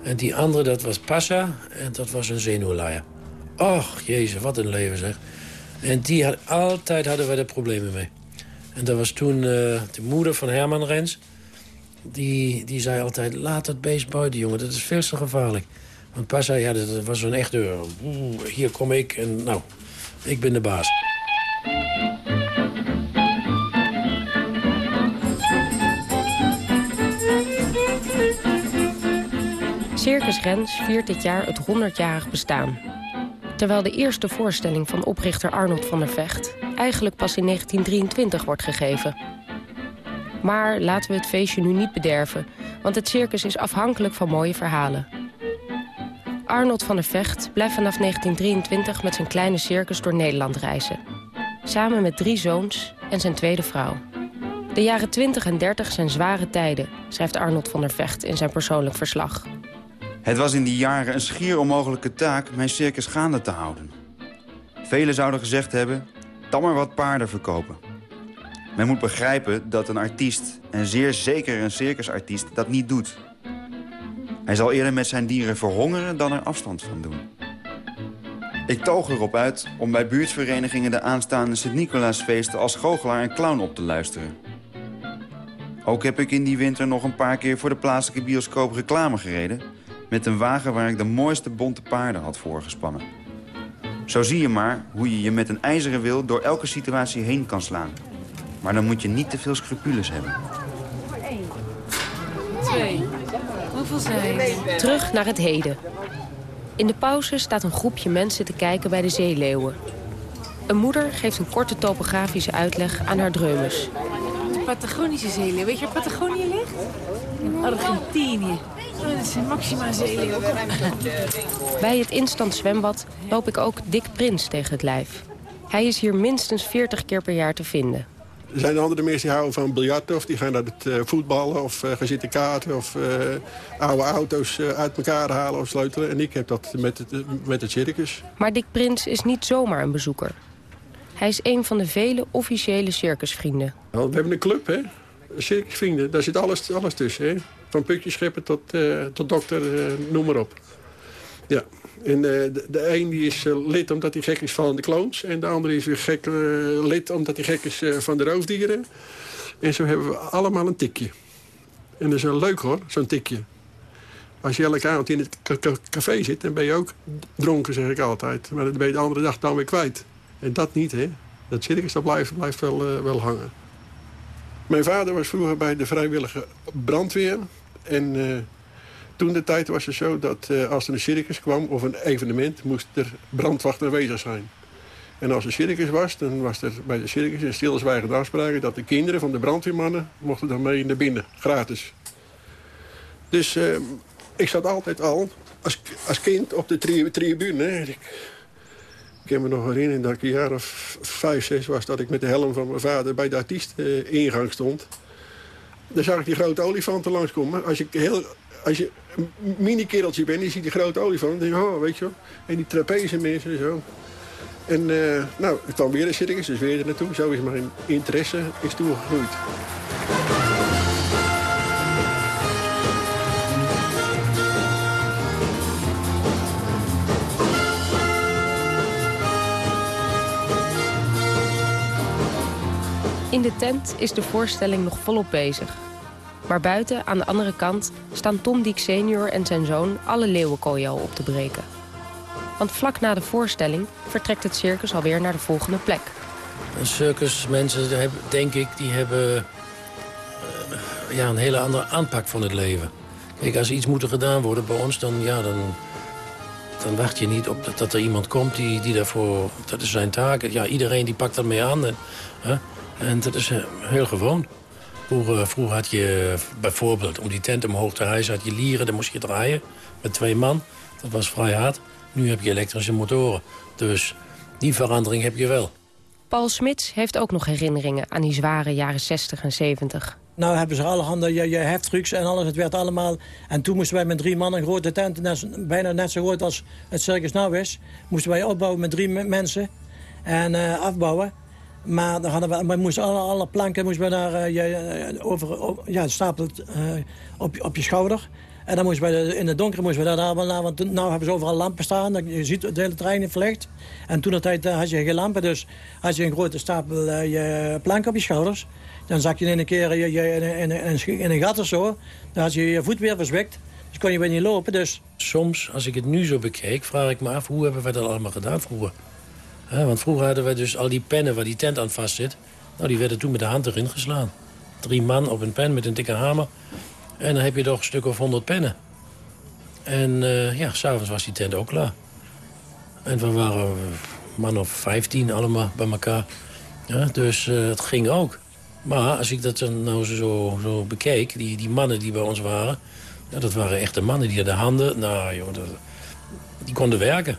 En die andere, dat was Pasha en dat was een zenuwlaaier. Och, jezus, wat een leven zeg. En die had, altijd hadden we er problemen mee. En dat was toen uh, de moeder van Herman Rens. Die, die zei altijd, laat dat beest buiten, jongen. Dat is veel te gevaarlijk. Want Pasha, ja, dat was zo'n echte... Oeh, hier kom ik en nou, ik ben de baas. Circus Rens viert dit jaar het 100-jarig bestaan. Terwijl de eerste voorstelling van oprichter Arnold van der Vecht... eigenlijk pas in 1923 wordt gegeven. Maar laten we het feestje nu niet bederven... want het circus is afhankelijk van mooie verhalen. Arnold van der Vecht blijft vanaf 1923 met zijn kleine circus door Nederland reizen. Samen met drie zoons en zijn tweede vrouw. De jaren 20 en 30 zijn zware tijden, schrijft Arnold van der Vecht in zijn persoonlijk verslag. Het was in die jaren een schier onmogelijke taak mijn circus gaande te houden. Velen zouden gezegd hebben, dan maar wat paarden verkopen. Men moet begrijpen dat een artiest, en zeer zeker een circusartiest, dat niet doet. Hij zal eerder met zijn dieren verhongeren dan er afstand van doen. Ik toog erop uit om bij buurtverenigingen de aanstaande Sint-Nicolaasfeesten als goochelaar en clown op te luisteren. Ook heb ik in die winter nog een paar keer voor de plaatselijke bioscoop reclame gereden met een wagen waar ik de mooiste bonte paarden had voorgespannen. Zo zie je maar hoe je je met een ijzeren wil door elke situatie heen kan slaan. Maar dan moet je niet te veel scrupules hebben. Twee. Hoeveel zijn Terug naar het heden. In de pauze staat een groepje mensen te kijken bij de zeeleeuwen. Een moeder geeft een korte topografische uitleg aan haar dreumes. De Patagonische zeeleeuw. Weet je waar Patagonië ligt? In Argentinië. Oh, dat is een Maxima. Bij het instant zwembad loop ik ook Dick Prins tegen het lijf. Hij is hier minstens 40 keer per jaar te vinden. Er zijn andere mensen die houden van biljarten of die gaan naar het uh, voetballen of uh, gaan zitten kaarten of uh, oude auto's uit elkaar halen of sleutelen. En ik heb dat met het, met het circus. Maar Dick Prins is niet zomaar een bezoeker. Hij is een van de vele officiële circusvrienden. We hebben een club, hè? Circusvrienden, daar zit alles, alles tussen, hè? Van putjeschipper tot, tot dokter, noem maar op. Ja, en uh, de, de een die is lid omdat hij gek is van de clones. En de andere is weer gek, lid omdat hij gek is van de roofdieren. En zo hebben we allemaal een tikje. En dat is wel leuk hoor, zo'n tikje. Als je elke avond in het café zit, dan ben je ook dronken, zeg ik altijd. Maar dan ben je de andere dag dan weer kwijt. En dat niet, hè. Dat circus, dat blijft, blijft wel, wel hangen. Mijn vader was vroeger bij de vrijwillige brandweer. En toen de tijd was het zo dat uh, als er een circus kwam of een evenement... moest er brandwacht aanwezig zijn. En als er circus was, dan was er bij de circus een stilzwijgende afspraken... dat de kinderen van de brandweermannen mochten dan mee naar binnen, gratis. Dus uh, ik zat altijd al als, als kind op de tri tribune. Ik kan me nog herinneren dat ik een jaar of vijf, zes was... dat ik met de helm van mijn vader bij de artiest-ingang stond. Dan zag ik die grote olifanten langskomen. Als je heel als je een mini-kereltje bent, je ziet die grote olifant, dan denk je, oh, weet je wel. En die trapeze mensen en zo. En uh, nou, ik kwam weer een circus, dus weer er naartoe. Zo is mijn interesse is toegegroeid. In de tent is de voorstelling nog volop bezig. Maar buiten, aan de andere kant, staan Tom Diek senior en zijn zoon... alle leeuwenkooien al op te breken. Want vlak na de voorstelling vertrekt het circus alweer naar de volgende plek. Een circusmensen, denk ik, die hebben uh, ja, een hele andere aanpak van het leven. Kijk, als iets moet gedaan worden bij ons, dan, ja, dan, dan wacht je niet op dat, er iemand komt die, die daarvoor... Dat is zijn taak. Ja, iedereen die pakt dat mee aan. Hè, en dat is uh, heel gewoon. Vroeger, vroeger, had je bijvoorbeeld, om die tent omhoog te hijsen... had je lieren, dan moest je draaien met twee man. Dat was vrij hard. Nu heb je elektrische motoren. Dus die verandering heb je wel. Paul Smits heeft ook nog herinneringen aan die zware jaren 60 en 70. Nou hebben ze allerhande je, je heftrucks en alles. Het werd allemaal... En toen moesten wij met drie man een grote tent... Net, bijna net zo groot als het circus nou is... moesten wij opbouwen met drie mensen. En uh, afbouwen. Maar dan hadden we, moesten alle, alle planken moesten we daar, uh, je, over, ja, stapeld uh, op, op je schouder. En dan moesten we in het donker moesten we daar allemaal naar, want nu hebben ze overal lampen staan. Je ziet de hele trein in verlicht. En toen had je geen lampen, dus had je een grote stapel je planken op je schouders. Dan zak je in een keer je, in, een gat of zo. Dan had je je voet weer verzwikt. Dus kon je weer niet lopen. Dus. Soms, als ik het nu zo bekijk, vraag ik me af... hoe hebben we dat allemaal gedaan vroeger? Want vroeger hadden we dus al die pennen waar die tent aan vast zit. Nou, die werden toen met de hand erin geslaan. Drie man op een pen met een dikke hamer. En dan heb je toch een stuk of honderd pennen. En uh, ja, s'avonds was die tent ook klaar. En we waren man of vijftien allemaal bij elkaar. Ja, dus uh, het ging ook. Maar als ik dat dan nou zo, zo bekeek, die, die mannen die bij ons waren... Dat waren echte mannen, die hadden handen... Nou, joh, die konden werken.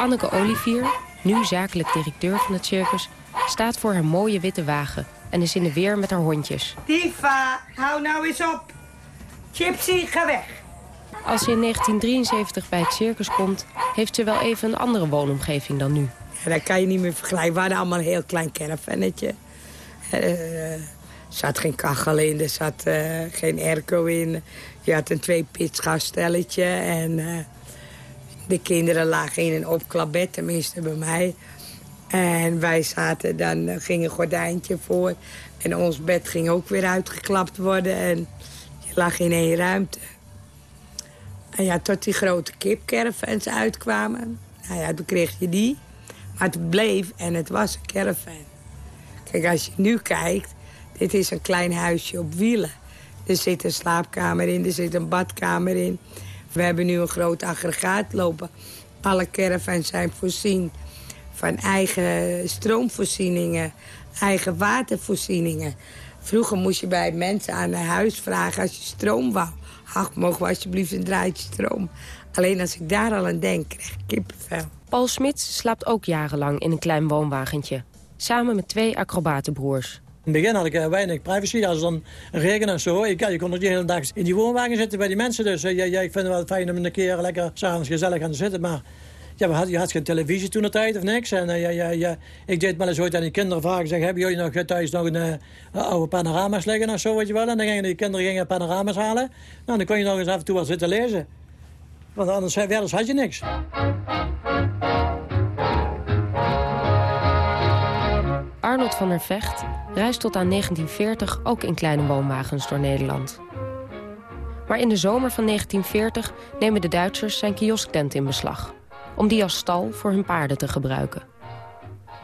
Anneke Olivier, nu zakelijk directeur van het circus... staat voor haar mooie witte wagen en is in de weer met haar hondjes. Diva, hou nou eens op. Gypsy, ga weg. Als ze in 1973 bij het circus komt... heeft ze wel even een andere woonomgeving dan nu. Ja, dat kan je niet meer vergelijken. We hadden allemaal een heel klein caravannetje. Uh, er zat geen kachel in, er zat uh, geen airco in. Je had een twee-pits gastelletje en... Uh, de kinderen lagen in een opklapbed, tenminste bij mij. En wij zaten, dan ging een gordijntje voor. En ons bed ging ook weer uitgeklapt worden. En je lag in één ruimte. En ja, tot die grote kipcaravans uitkwamen. Nou ja, toen kreeg je die. Maar het bleef en het was een caravan. Kijk, als je nu kijkt, dit is een klein huisje op wielen. Er zit een slaapkamer in, er zit een badkamer in. We hebben nu een groot aggregaat lopen. Alle caravans zijn voorzien van eigen stroomvoorzieningen, eigen watervoorzieningen. Vroeger moest je bij mensen aan huis vragen als je stroom wou. Ach, mogen we alsjeblieft een draadje stroom? Alleen als ik daar al aan denk, krijg ik kippenvel. Paul Smits slaapt ook jarenlang in een klein woonwagentje. Samen met twee acrobatenbroers. In het begin had ik uh, weinig privacy. Als het dan regen en zo. Ik, je kon nog de hele dag in die woonwagen zitten bij die mensen. Dus uh, ja, ja, ik vind het wel fijn om een keer lekker s'avonds gezellig aan te zitten. Maar ja, had, je had geen televisie toen de tijd of niks. En uh, ja, ja, ja, ik deed wel eens ooit aan die kinderen vragen. Zeg, hebben jullie nog thuis nog een oude panorama's liggen of zo, weet je wel? En dan gingen die kinderen gingen panorama's halen. Nou, dan kon je nog eens af en toe wel zitten lezen. Want anders had je niks. Arnold van der Vecht reist tot aan 1940 ook in kleine woonwagens door Nederland. Maar in de zomer van 1940 nemen de Duitsers zijn kiosktent in beslag... om die als stal voor hun paarden te gebruiken.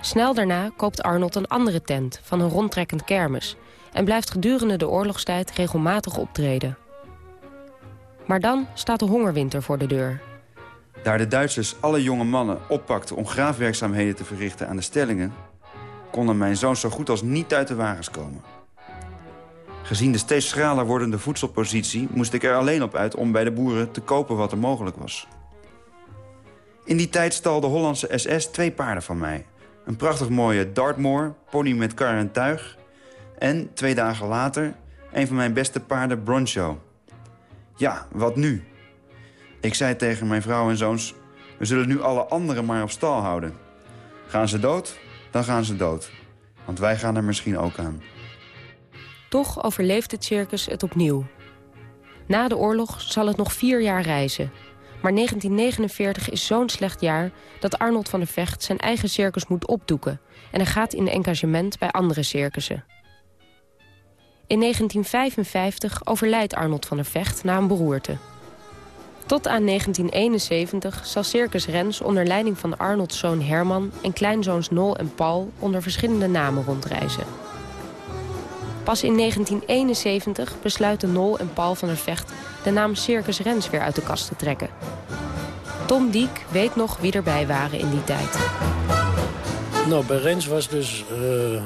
Snel daarna koopt Arnold een andere tent van een rondtrekkend kermis... en blijft gedurende de oorlogstijd regelmatig optreden. Maar dan staat de hongerwinter voor de deur. Daar de Duitsers alle jonge mannen oppakten om graafwerkzaamheden te verrichten aan de stellingen konden mijn zoons zo goed als niet uit de wagens komen. Gezien de steeds schraler wordende voedselpositie... moest ik er alleen op uit om bij de boeren te kopen wat er mogelijk was. In die tijd stal de Hollandse SS twee paarden van mij. Een prachtig mooie Dartmoor, pony met kar en tuig... en, twee dagen later, een van mijn beste paarden, Broncho. Ja, wat nu? Ik zei tegen mijn vrouw en zoons... We zullen nu alle anderen maar op stal houden. Gaan ze dood, dan gaan ze dood. Want wij gaan er misschien ook aan. Toch overleeft het circus het opnieuw. Na de oorlog zal het nog vier jaar reizen. Maar 1949 is zo'n slecht jaar dat Arnold van der Vecht zijn eigen circus moet opdoeken. En hij gaat in engagement bij andere circussen. In 1955 overlijdt Arnold van der Vecht na een beroerte. Tot aan 1971 zal Circus Rens onder leiding van Arnolds zoon Herman... en kleinzoons Nol en Paul onder verschillende namen rondreizen. Pas in 1971 besluiten Nol en Paul van der Vecht... de naam Circus Rens weer uit de kast te trekken. Tom Diek weet nog wie erbij waren in die tijd. Nou, bij Rens was dus uh,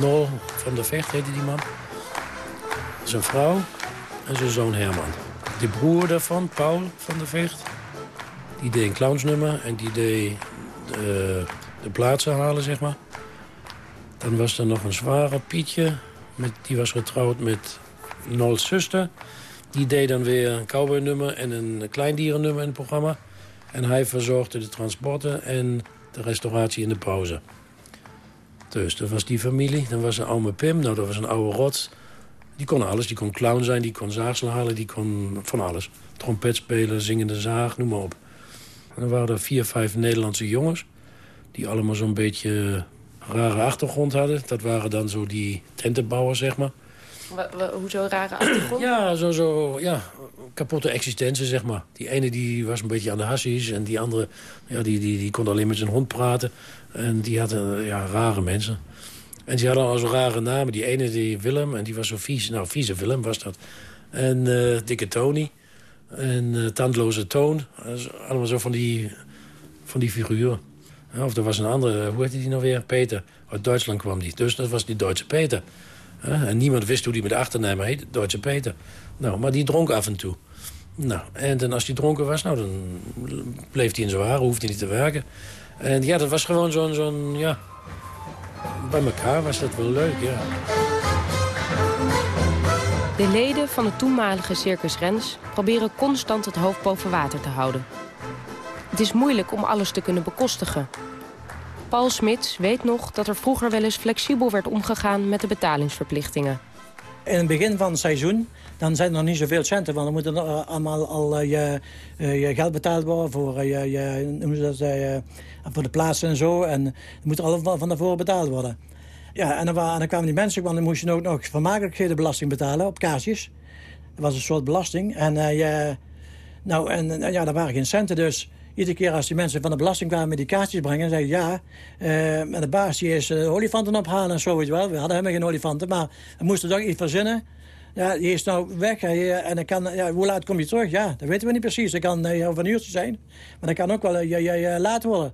Nol van der Vecht, heette die man. Zijn vrouw en zijn zoon Herman. De broer daarvan, Paul van der Vecht, die deed een clownsnummer en die deed de, de plaatsen halen, zeg maar. Dan was er nog een zware Pietje, met, die was getrouwd met Nol's zuster. Die deed dan weer een cowboy-nummer en een kleindierennummer in het programma. En hij verzorgde de transporten en de restauratie in de pauze. Dus dat was die familie. Dan was er oude Pim, nou dat was een oude rots. Die kon alles. Die kon clown zijn, die kon zaagsel halen, die kon van alles. Trompet spelen, zingende zaag, noem maar op. En dan waren er vier, vijf Nederlandse jongens... die allemaal zo'n beetje rare achtergrond hadden. Dat waren dan zo die tentenbouwers, zeg maar. hoezo rare achtergrond? Ja, zo, zo, ja, kapotte existentie, zeg maar. Die ene die was een beetje aan de hassies... en die andere ja, die, die, die kon alleen met zijn hond praten. En die hadden ja, rare mensen. En die hadden al zo rare namen. Die ene, die Willem, en die was zo vies. Nou, vieze Willem was dat. En uh, Dikke Tony. En uh, Tandloze Toon. allemaal zo van die, van die. Ja, of er was een andere, hoe heette die nou weer? Peter. Uit Duitsland kwam die. Dus dat was die Duitse Peter. en niemand wist hoe die met de achternaam heet. Duitse Peter. Nou, maar die dronk af en toe. Nou, en dan als hij dronken was, nou, dan bleef hij in zijn haren, hoefde hij niet te werken. En ja, dat was gewoon zo'n, zo'n ja, bij elkaar was dat wel leuk, ja. De leden van het toenmalige Circus Rens proberen constant het hoofd boven water te houden. Het is moeilijk om alles te kunnen bekostigen. Paul Smits weet nog dat er vroeger wel eens flexibel werd omgegaan met de betalingsverplichtingen. In het begin van het seizoen dan zijn er nog niet zoveel centen. Want dan moet er uh, allemaal al uh, je, uh, je, geld betaald worden voor, je, je, dat, voor de plaatsen en zo. En er moet er al van tevoren betaald worden. Ja, en dan, en dan kwamen die mensen, want dan moest je ook nog vermakelijkhedenbelasting betalen op kaartjes. Dat was een soort belasting. En, je, nou, en ja, daar waren geen centen, dus iedere keer als die mensen van de belasting kwamen met die kaartjes brengen... zeiden ja, uh, de baas die is olifanten ophalen en zo, wel. We hadden helemaal geen olifanten, maar we moesten toch iets verzinnen. Ja, die is nou weg. En dan kan, ja, hoe laat kom je terug? Ja, dat weten we niet precies. Dat kan uh, over een uurtje zijn. Maar dat kan ook wel uh, laat worden.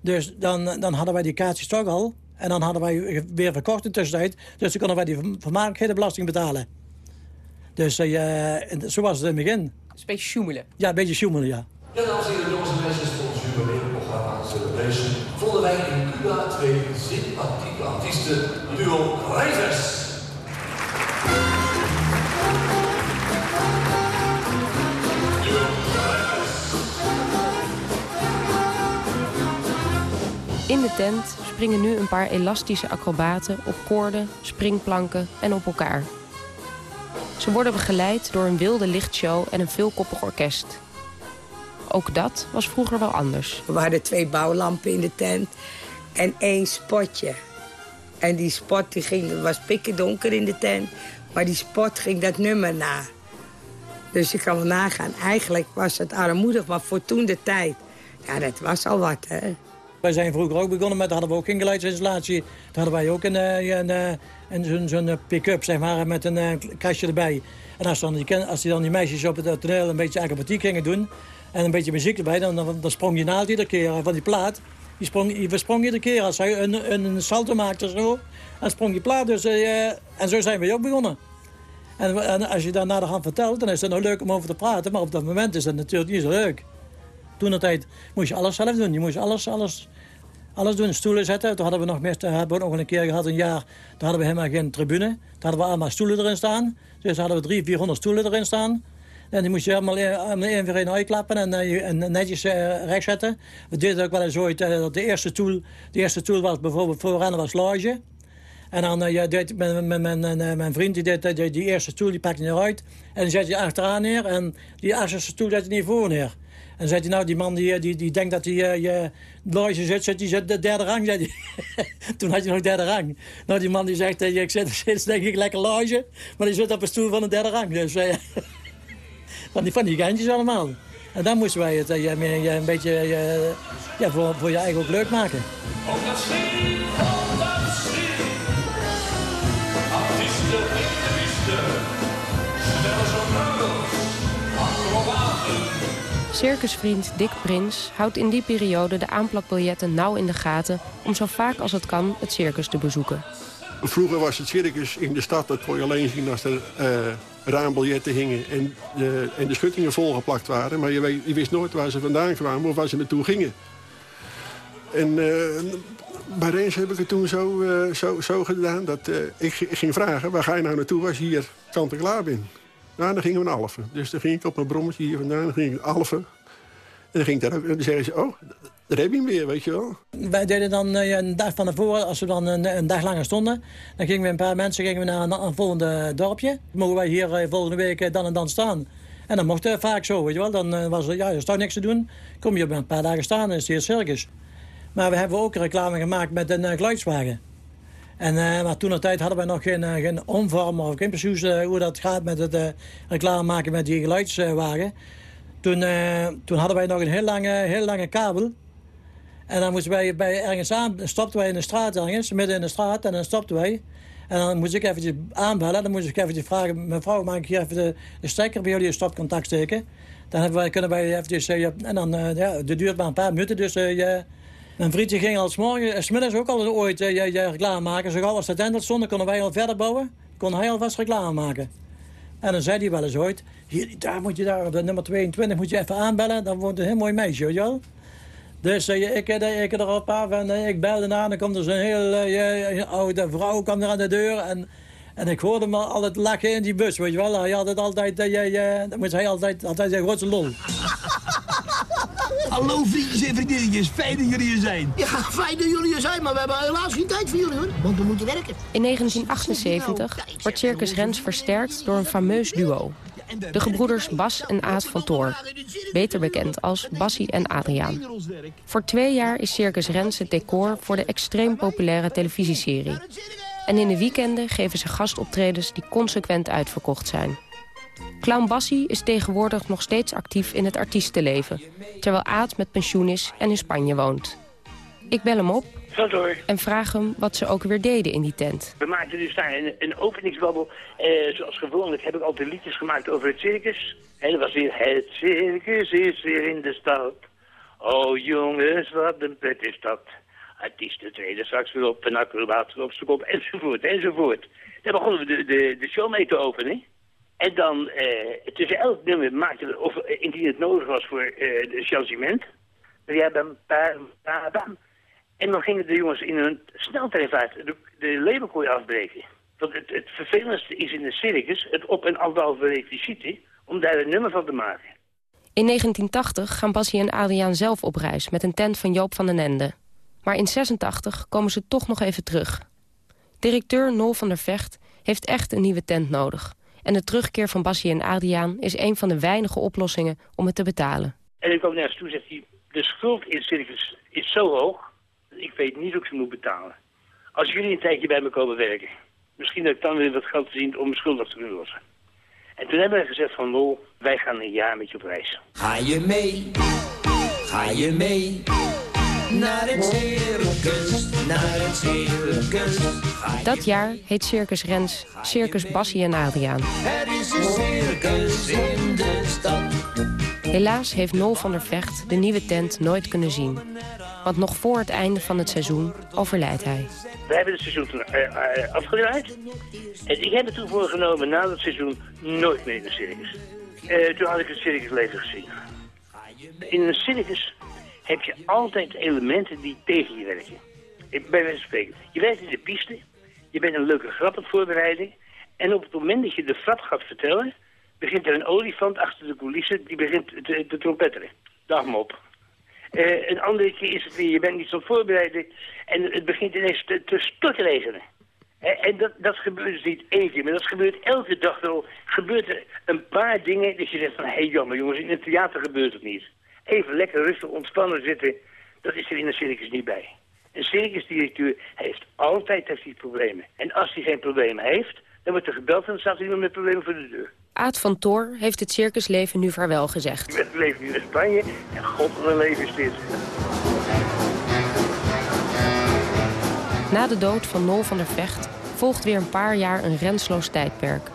Dus dan, dan hadden wij die kaartjes toch al. En dan hadden wij weer verkocht in de tussentijd. Dus dan konden wij die vermakelijkhedenbelasting betalen. Dus uh, zo was het in het begin. een beetje sjoemelen. Ja, een beetje sjoemelen, ja. Ja, dames en heren, jongens en meisjes, voor ons jubileumprogramma Celebration vonden wij in Cuba twee sympathieke artiesten, duo Reizers. In de tent springen nu een paar elastische acrobaten op koorden, springplanken en op elkaar. Ze worden begeleid door een wilde lichtshow en een veelkoppig orkest. Ook dat was vroeger wel anders. Er waren twee bouwlampen in de tent en één spotje. En die spot die ging, was pikken donker in de tent, maar die spot ging dat nummer na. Dus je kan wel nagaan, eigenlijk was het armoedig, maar voor toen de tijd, ja, dat was al wat, hè. Wij zijn vroeger ook begonnen met, hadden we ook geen geluidsinstallatie. Daar hadden wij ook een, een, een, zo'n zo pick-up, zeg maar, met een kastje erbij. En als dan, die, als die dan die meisjes op het toneel een beetje acrobatiek gingen doen... en een beetje muziek erbij, dan, dan, sprong je naald iedere keer van die plaat. Die sprong, die sprong iedere keer als hij een, een salto maakte zo. Dan sprong die plaat dus. En zo zijn we ook begonnen. En, en, als je daar naar de hand vertelt, dan is het nou leuk om over te praten. Maar op dat moment is dat natuurlijk niet zo leuk. Toen de tijd moest je alles zelf doen. Je moest alles, alles, alles doen. Stoelen zetten. Toen hadden we nog, meer, hebben we nog een keer gehad, een jaar. Toen hadden we helemaal geen tribune. Toen hadden we allemaal stoelen erin staan. Dus hadden we drie, vierhonderd stoelen erin staan. En die moest je helemaal één voor één uitklappen en, en netjes uh, recht zetten. We deden ook wel eens ooit dat de eerste tool, de eerste tool was bijvoorbeeld vooraan was lage. En dan uh, deed mijn, mijn, mijn, vriend die deed die, die eerste stoel, die pakte eruit. En die zet je achteraan neer. En die achterste stoel zet je niet voor neer. En zei hij, nou, die man die, die, die denkt dat hij uh, je loge zit, zit, die zit de derde rang. Zei Toen had je nog derde rang. Nou, die man die zegt, uh, ik zit, zit denk ik lekker loge, maar die zit op een stoel van de derde rang. Dus van, die, van die geintjes allemaal. En dan moesten wij het een beetje ja, voor, voor je eigen ook leuk maken. Op dat schip. Circusvriend Dick Prins houdt in die periode de aanplakbiljetten nauw in de gaten... om zo vaak als het kan het circus te bezoeken. Vroeger was het circus in de stad, dat kon je alleen zien als er uh, raambiljetten hingen... En, de, en de schuttingen volgeplakt waren. Maar je, weet, je, wist nooit waar ze vandaan kwamen of waar ze naartoe gingen. En uh, bij Rens heb ik het toen zo, uh, zo, zo gedaan dat ik ging vragen... waar ga je nou naartoe als je hier kant-en-klaar bent? Nou, dan gingen we naar Alphen. Dus dan ging ik op mijn brommetje hier vandaan, dan ging ik naar Alphen. En dan ging ik daar en dan ze, oh, daar heb je hem weer, weet je wel. Wij deden dan uh, een dag van tevoren, als we dan een, een, dag langer stonden... dan gingen we een paar mensen gingen we naar een, volgende dorpje. Mogen wij hier uh, volgende week uh, dan en dan staan. En dan mocht vaak zo, weet je wel. Dan was er, ja, er is toch niks te doen. Kom je op een paar dagen staan, dan is het hier circus. Maar we hebben ook reclame gemaakt met een geluidswagen. En, uh, maar toen tijd hadden wij nog geen, uh, geen omvorm of geen precies uh, hoe dat gaat met het reclame maken met die geluidswagen. Toen, toen hadden wij nog een heel lange, heel lange kabel. En dan moesten wij bij ergens aan, stopten wij in de straat ergens, midden in de straat, en dan stopten wij. En dan moest ik eventjes aanbellen, dan moest ik eventjes vragen, mevrouw, mag ik hier even de, de stekker bij jullie stopcontact steken? Dan wij, kunnen wij eventjes, en dan, ja, dat duurt maar een paar minuten, dus je mijn vriendje ging al morgen, smiddags ook al ooit uh, je, je reclame maken. Zo gauw als de tent stond, konden wij al verder bouwen. Kon hij alvast reclame maken. En dan zei hij wel eens ooit... Hier, daar moet je daar op de nummer 22 moet je even aanbellen. Dan wordt een heel mooi meisje, weet je wel. Dus uh, ik, uh, ik erop af en uh, ik belde na. Dan komt er zo'n heel oude vrouw kwam er aan de deur. En, en ik hoorde hem altijd lachen in die bus, weet je wel. Hij had het altijd... dan moest hij altijd, altijd zijn grootste lol. Hallo vriendjes en vriendinnetjes, fijn dat jullie er zijn. Ja, fijn dat jullie er zijn, maar we hebben helaas geen tijd voor jullie hoor. Want we moeten werken. In 1978 wordt Circus Rens versterkt door een fameus duo. De gebroeders Bas en Aad van Toor. Beter bekend als Bassie en Adriaan. Voor twee jaar is Circus Rens het decor voor de extreem populaire televisieserie. En in de weekenden geven ze gastoptredens die consequent uitverkocht zijn. Clown Bassie is tegenwoordig nog steeds actief in het artiestenleven... terwijl Aad met pensioen is en in Spanje woont. Ik bel hem op en vraag hem wat ze ook weer deden in die tent. We maakten dus daar een, een openingsbabbel. Eh, zoals gewoonlijk heb ik altijd liedjes gemaakt over het circus. En dat was weer... Het circus is weer in de stad. Oh jongens, wat een pret is dat. Artiesten treden straks weer op, een acrobaat op zijn kop, enzovoort, enzovoort. Daar begonnen we de, de, de show mee te openen. En dan uh, tussen elk nummer maakten we, of uh, indien het nodig was voor uh, de changement. En dan gingen de jongens in hun sneltreinvaart de, de afbreken. Want het, het vervelendste is in de circus het op- en afbouwen requisieten om daar een nummer van te maken. In 1980 gaan Bassie en Adriaan zelf op reis met een tent van Joop van den Ende. Maar in 86 komen ze toch nog even terug. Directeur Nol van der Vecht heeft echt een nieuwe tent nodig. En de terugkeer van Bassie en Adriaan is een van de weinige oplossingen om het te betalen. En ik kwam nergens toe zegt hij, de schuld in circus is zo hoog, ik weet niet hoe ik ze moet betalen. Als jullie een tijdje bij me komen werken, misschien dat ik dan weer wat geld verdien om mijn schuld af te kunnen lossen. En toen hebben we gezegd van, Lol, wij gaan een jaar met je op reis. Ga je mee? Ga je mee? Naar het circus, naar het circus. Dat jaar heet Circus Rens Circus Bassie en Adriaan. Er is een circus in de stad. Helaas heeft Nol van der Vecht de nieuwe tent nooit kunnen zien. Want nog voor het einde van het seizoen overlijdt hij. We hebben het seizoen toen uh, uh, afgedraaid. En ik heb het toen voorgenomen na dat seizoen nooit meer in de circus. Uh, toen had ik het circusleven gezien. In een circus heb je altijd elementen die tegen je werken. Ik wijze van spreken. Je werkt in de piste, je bent een leuke grap aan het en op het moment dat je de grap gaat vertellen... begint er een olifant achter de coulissen, die begint te, te trompetteren. Dag mop. Eh, een andere keer is het weer, je bent niet zo voorbereid en het begint ineens te, te stortregenen. Eh, en dat, dat gebeurt dus niet één keer, maar dat gebeurt elke dag wel. Gebeurt er een paar dingen dat je zegt van, hé hey, jammer jongens, in het theater gebeurt het niet. Even lekker rustig ontspannen zitten, dat is er in een circus niet bij. Een circusdirecteur heeft altijd heeft hij problemen. En als hij geen problemen heeft, dan wordt er gebeld en dan staat er iemand met problemen voor de deur. Aad van Toor heeft het circusleven nu vaarwel gezegd. Ben leven nu in Spanje en god wat een leven is dit. Na de dood van Nol van der Vecht volgt weer een paar jaar een rensloos tijdperk.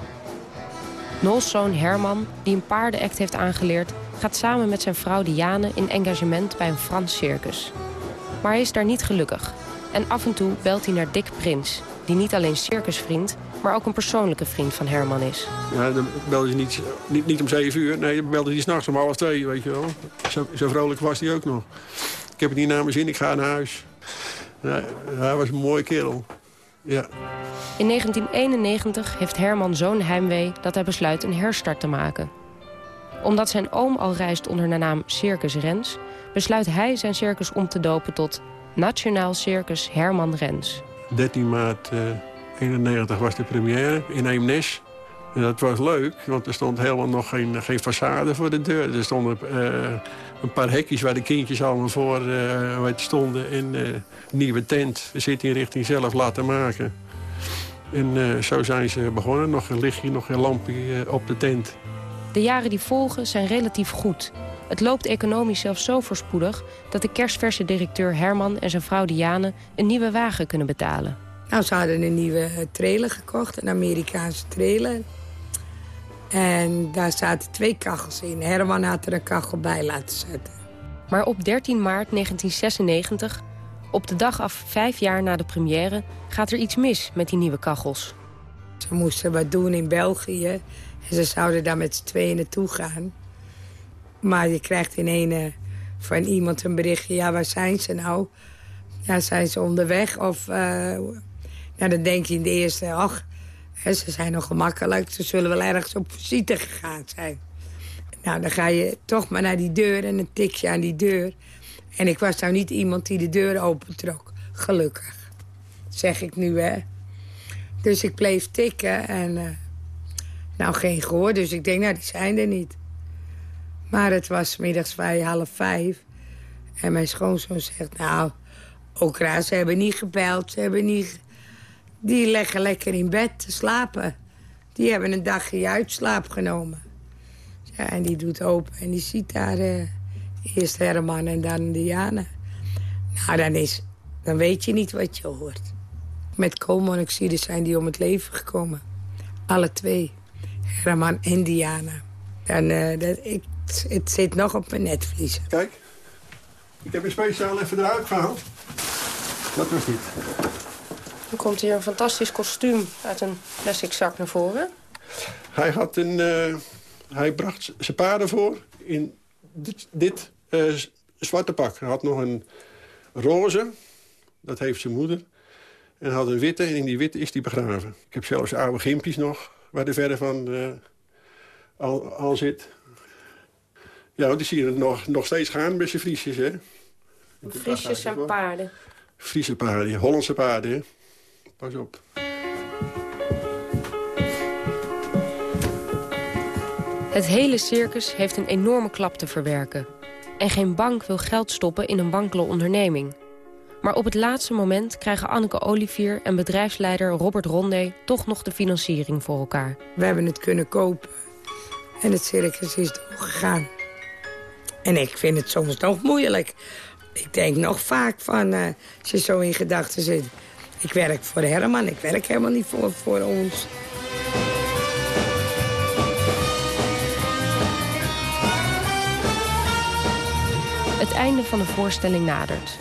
Nols zoon Herman, die een paardenact heeft aangeleerd... gaat samen met zijn vrouw Diane in engagement bij een Frans circus. Maar hij is daar niet gelukkig. En af en toe belt hij naar Dick Prins... die niet alleen circusvriend, maar ook een persoonlijke vriend van Herman is. Ja, dan belde hij niet, niet, niet om zeven uur. Nee, dan belde hij s'nachts om half twee, weet je wel. Zo, zo vrolijk was hij ook nog. Ik heb het niet naar mijn zin, ik ga naar huis. Ja, hij was een mooie kerel. Ja. In 1991 heeft Herman zo'n heimwee dat hij besluit een herstart te maken. Omdat zijn oom al reist onder de naam Circus Rens... besluit hij zijn circus om te dopen tot Nationaal Circus Herman Rens. 13 maart uh, 91 was de première in Eemnes. En dat was leuk, want er stond helemaal nog geen, geen façade voor de deur. Er stonden uh, een paar hekjes waar de kindjes allemaal voor uh, stonden. En uh, nieuwe tent, de zittinrichting zelf laten maken. En zo zijn ze begonnen. Nog een lichtje, nog een lampje op de tent. De jaren die volgen zijn relatief goed. Het loopt economisch zelfs zo voorspoedig... dat de kerstverse directeur Herman en zijn vrouw Diane... een nieuwe wagen kunnen betalen. Nou, ze hadden een nieuwe trailer gekocht, een Amerikaanse trailer. En daar zaten twee kachels in. Herman had er een kachel bij laten zetten. Maar op 13 maart 1996, op de dag af vijf jaar na de première... gaat er iets mis met die nieuwe kachels. Ze moesten wat doen in België. En ze zouden daar met z'n tweeën naartoe gaan. Maar je krijgt in een van iemand een berichtje... ja, waar zijn ze nou? Ja, zijn ze onderweg? Of, uh, nou, dan denk je in de eerste... ach, ze zijn nog gemakkelijk. Ze zullen wel ergens op visite gegaan zijn. Nou, dan ga je toch maar naar die deur en een tikje aan die deur. En ik was nou niet iemand die de deur opentrok. Gelukkig. Zeg ik nu, hè. Dus ik bleef tikken en... Uh, nou, geen gehoor, dus ik denk, nou, die zijn er niet. Maar het was middags vijf, half vijf. En mijn schoonzoon zegt, nou, ook raar, ze hebben niet gebeld, ze hebben niet die leggen lekker in bed te slapen. Die hebben een dagje uitslaap genomen. Ja, en die doet open en die ziet daar uh, eerst Herman en dan Diana. Nou, dan, is, dan weet je niet wat je hoort. Met koolmonoxide zijn die om het leven gekomen. Alle twee. Herman en Diana. En uh, dat, ik, het zit nog op mijn netvlies. Kijk, ik heb een speciaal even eruit gehaald. Dat was dit. Dan komt hier een fantastisch kostuum uit een plastic zak naar voren. Hij, had een, uh, hij bracht zijn paarden voor in dit, dit uh, zwarte pak. Hij had nog een roze, dat heeft zijn moeder. En had een witte, en in die witte is hij begraven. Ik heb zelfs oude gimpjes nog, waar de verder van uh, al, al zit. Ja, want die zie je nog, nog steeds gaan met zijn Friesjes, hè. Friesjes zijn paarden. Friese paarden, Hollandse paarden, hè. Pas op. Het hele circus heeft een enorme klap te verwerken. En geen bank wil geld stoppen in een wankele onderneming. Maar op het laatste moment krijgen Anneke Olivier en bedrijfsleider Robert Rondé... toch nog de financiering voor elkaar. We hebben het kunnen kopen. En het circus is doorgegaan. En ik vind het soms nog moeilijk. Ik denk nog vaak van, uh, als je zo in gedachten zit... Ik werk voor Herman, ik werk helemaal niet voor, voor ons. Het einde van de voorstelling nadert.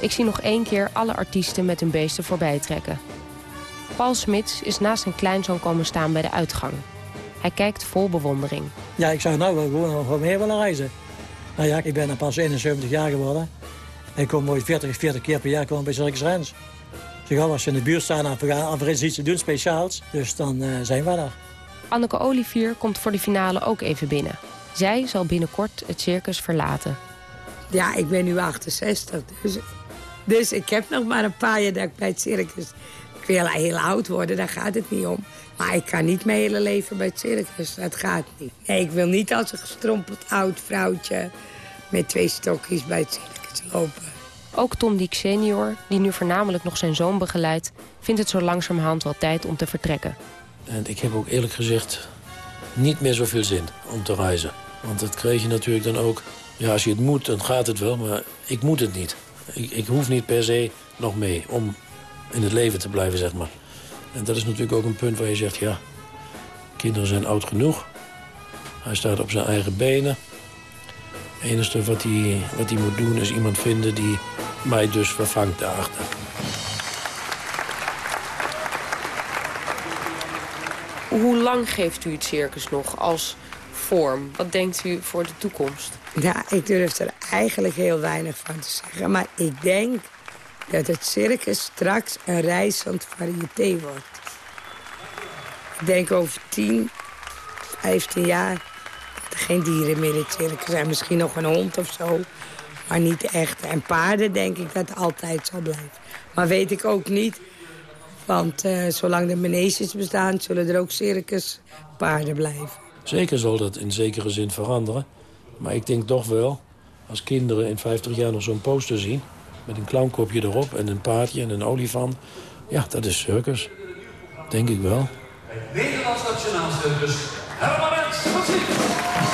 Ik zie nog één keer alle artiesten met hun beesten voorbij trekken. Paul Smits is naast zijn kleinzoon komen staan bij de uitgang. Hij kijkt vol bewondering. Ja, ik zou nou wel gewoon, gewoon meer willen reizen. Nou ja, ik ben dan pas 71 jaar geworden. Ik kom ooit 40, 40 keer per jaar komen bij Circus Rens. Zeg, als je in de buurt staan en er is iets te doen speciaals, dus dan uh, zijn we daar. Anneke Olivier komt voor de finale ook even binnen. Zij zal binnenkort het circus verlaten. Ja, ik ben nu 68, dus, dus ik heb nog maar een paar jaar dat ik bij het circus... Ik wil heel oud worden, daar gaat het niet om. Maar ik kan niet mijn hele leven bij het circus, dat gaat niet. Nee, ik wil niet als een gestrompeld oud vrouwtje... met twee stokjes bij het circus lopen. Ook Tom Diek senior, die nu voornamelijk nog zijn zoon begeleidt... vindt het zo langzamerhand wel tijd om te vertrekken. En ik heb ook eerlijk gezegd niet meer zoveel zin om te reizen. Want dat kreeg je natuurlijk dan ook... Ja, als je het moet, dan gaat het wel, maar ik moet het niet. Ik, ik hoef niet per se nog mee om in het leven te blijven, zeg maar. En dat is natuurlijk ook een punt waar je zegt... ja, kinderen zijn oud genoeg. Hij staat op zijn eigen benen. Het enige wat hij, wat hij moet doen is iemand vinden die mij dus vervangt daarachter. Hoe lang geeft u het circus nog als vorm? Wat denkt u voor de toekomst? Ja, ik durf er eigenlijk heel weinig van te zeggen. Maar ik denk dat het circus straks een reizend variété wordt. Ik denk over 10, 15 jaar dat er geen dieren meer in het circus zijn. Misschien nog een hond of zo, maar niet echt. En paarden denk ik dat altijd zal blijven. Maar weet ik ook niet, want uh, zolang de meneges bestaan... zullen er ook circuspaarden blijven. Zeker zal dat in zekere zin veranderen. Maar ik denk toch wel, als kinderen in 50 jaar nog zo'n poster zien... met een clownkopje erop en een paardje en een olifant... ja, dat is circus. Denk ik wel. Nederlands Nationaal Circus, Herman Rens,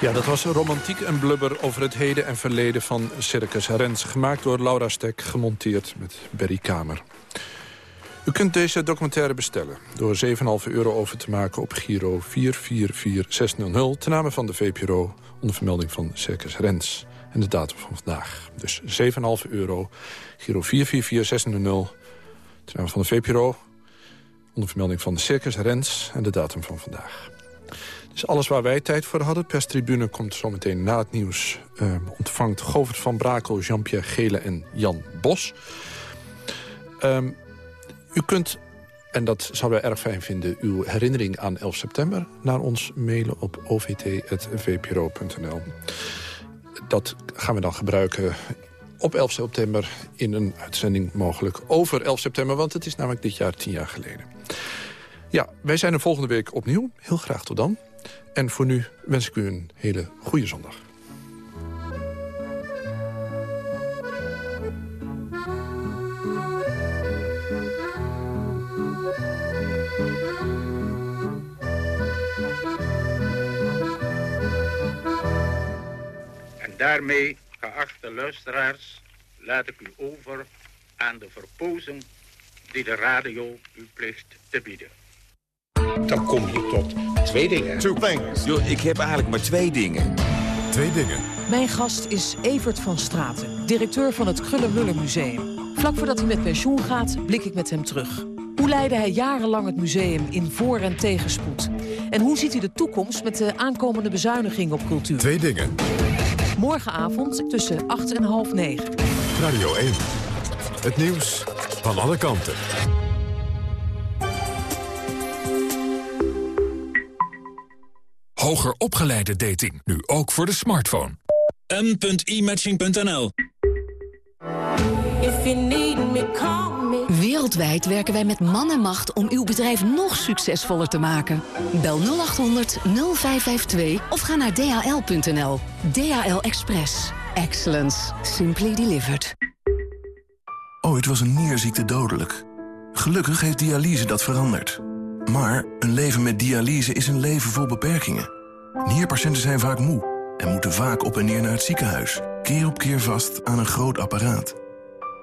Ja, dat was romantiek en blubber over het heden en verleden van Circus Rens. Gemaakt door Laura Stek, gemonteerd met Berry Kamer. U kunt deze documentaire bestellen door 7,5 euro over te maken op Giro 444600... ten name van de VPRO onder vermelding van Circus Rens en de datum van vandaag. Dus 7,5 euro, Giro 444600, ten name van de VPRO onder vermelding van Circus Rens en de datum van vandaag is alles waar wij tijd voor hadden. Perstribune komt zometeen na het nieuws. Uh, ontvangt Govert van Brakel, Jean-Pierre Gele en Jan Bos. Um, u kunt, en dat zouden wij erg fijn vinden... uw herinnering aan 11 september naar ons mailen op ovt.vpro.nl. Dat gaan we dan gebruiken op 11 september in een uitzending mogelijk over 11 september... want het is namelijk dit jaar tien jaar geleden. Ja, wij zijn er volgende week opnieuw. Heel graag tot dan. En voor nu wens ik u een hele goede zondag. En daarmee, geachte luisteraars, laat ik u over aan de verpozing die de radio u plicht te bieden. Dan kom je tot twee dingen. Two things. Yo, ik heb eigenlijk maar twee dingen. Twee dingen. Mijn gast is Evert van Straten, directeur van het Krullenmuller Museum. Vlak voordat hij met pensioen gaat, blik ik met hem terug. Hoe leidde hij jarenlang het museum in voor- en tegenspoed? En hoe ziet hij de toekomst met de aankomende bezuiniging op cultuur? Twee dingen. Morgenavond tussen 8 en half 9. Radio 1. Het nieuws van alle kanten. Hoger opgeleide dating, nu ook voor de smartphone. m.imatching.nl Wereldwijd werken wij met man en macht om uw bedrijf nog succesvoller te maken. Bel 0800 0552 of ga naar dhl.nl. DHL Express. Excellence. Simply delivered. Ooit was een nierziekte dodelijk. Gelukkig heeft dialyse dat veranderd. Maar een leven met dialyse is een leven vol beperkingen. Nierpatiënten zijn vaak moe en moeten vaak op en neer naar het ziekenhuis. Keer op keer vast aan een groot apparaat.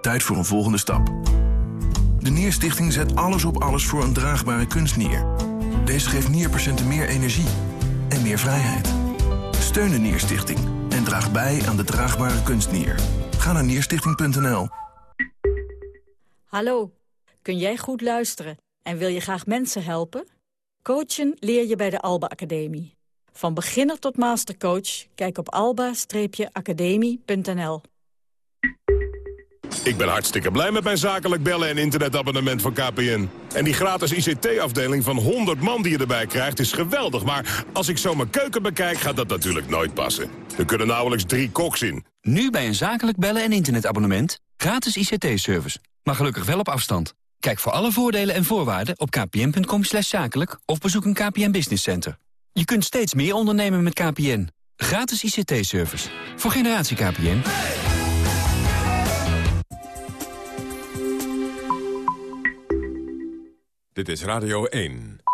Tijd voor een volgende stap. De Nierstichting zet alles op alles voor een draagbare kunstnier. Deze geeft nierpatiënten meer energie en meer vrijheid. Steun de Nierstichting en draag bij aan de draagbare kunstnier. Ga naar nierstichting.nl. Hallo, kun jij goed luisteren en wil je graag mensen helpen? Coachen leer je bij de Alba Academie. Van beginner tot mastercoach, kijk op alba-academie.nl. Ik ben hartstikke blij met mijn zakelijk bellen en internetabonnement van KPN. En die gratis ICT-afdeling van 100 man die je erbij krijgt is geweldig. Maar als ik zo mijn keuken bekijk, gaat dat natuurlijk nooit passen. Er kunnen nauwelijks drie koks in. Nu bij een zakelijk bellen en internetabonnement. Gratis ICT-service. Maar gelukkig wel op afstand. Kijk voor alle voordelen en voorwaarden op kpn.com zakelijk... of bezoek een KPN Business Center. Je kunt steeds meer ondernemen met KPN. Gratis ICT-service. Voor generatie KPN. Dit is Radio 1.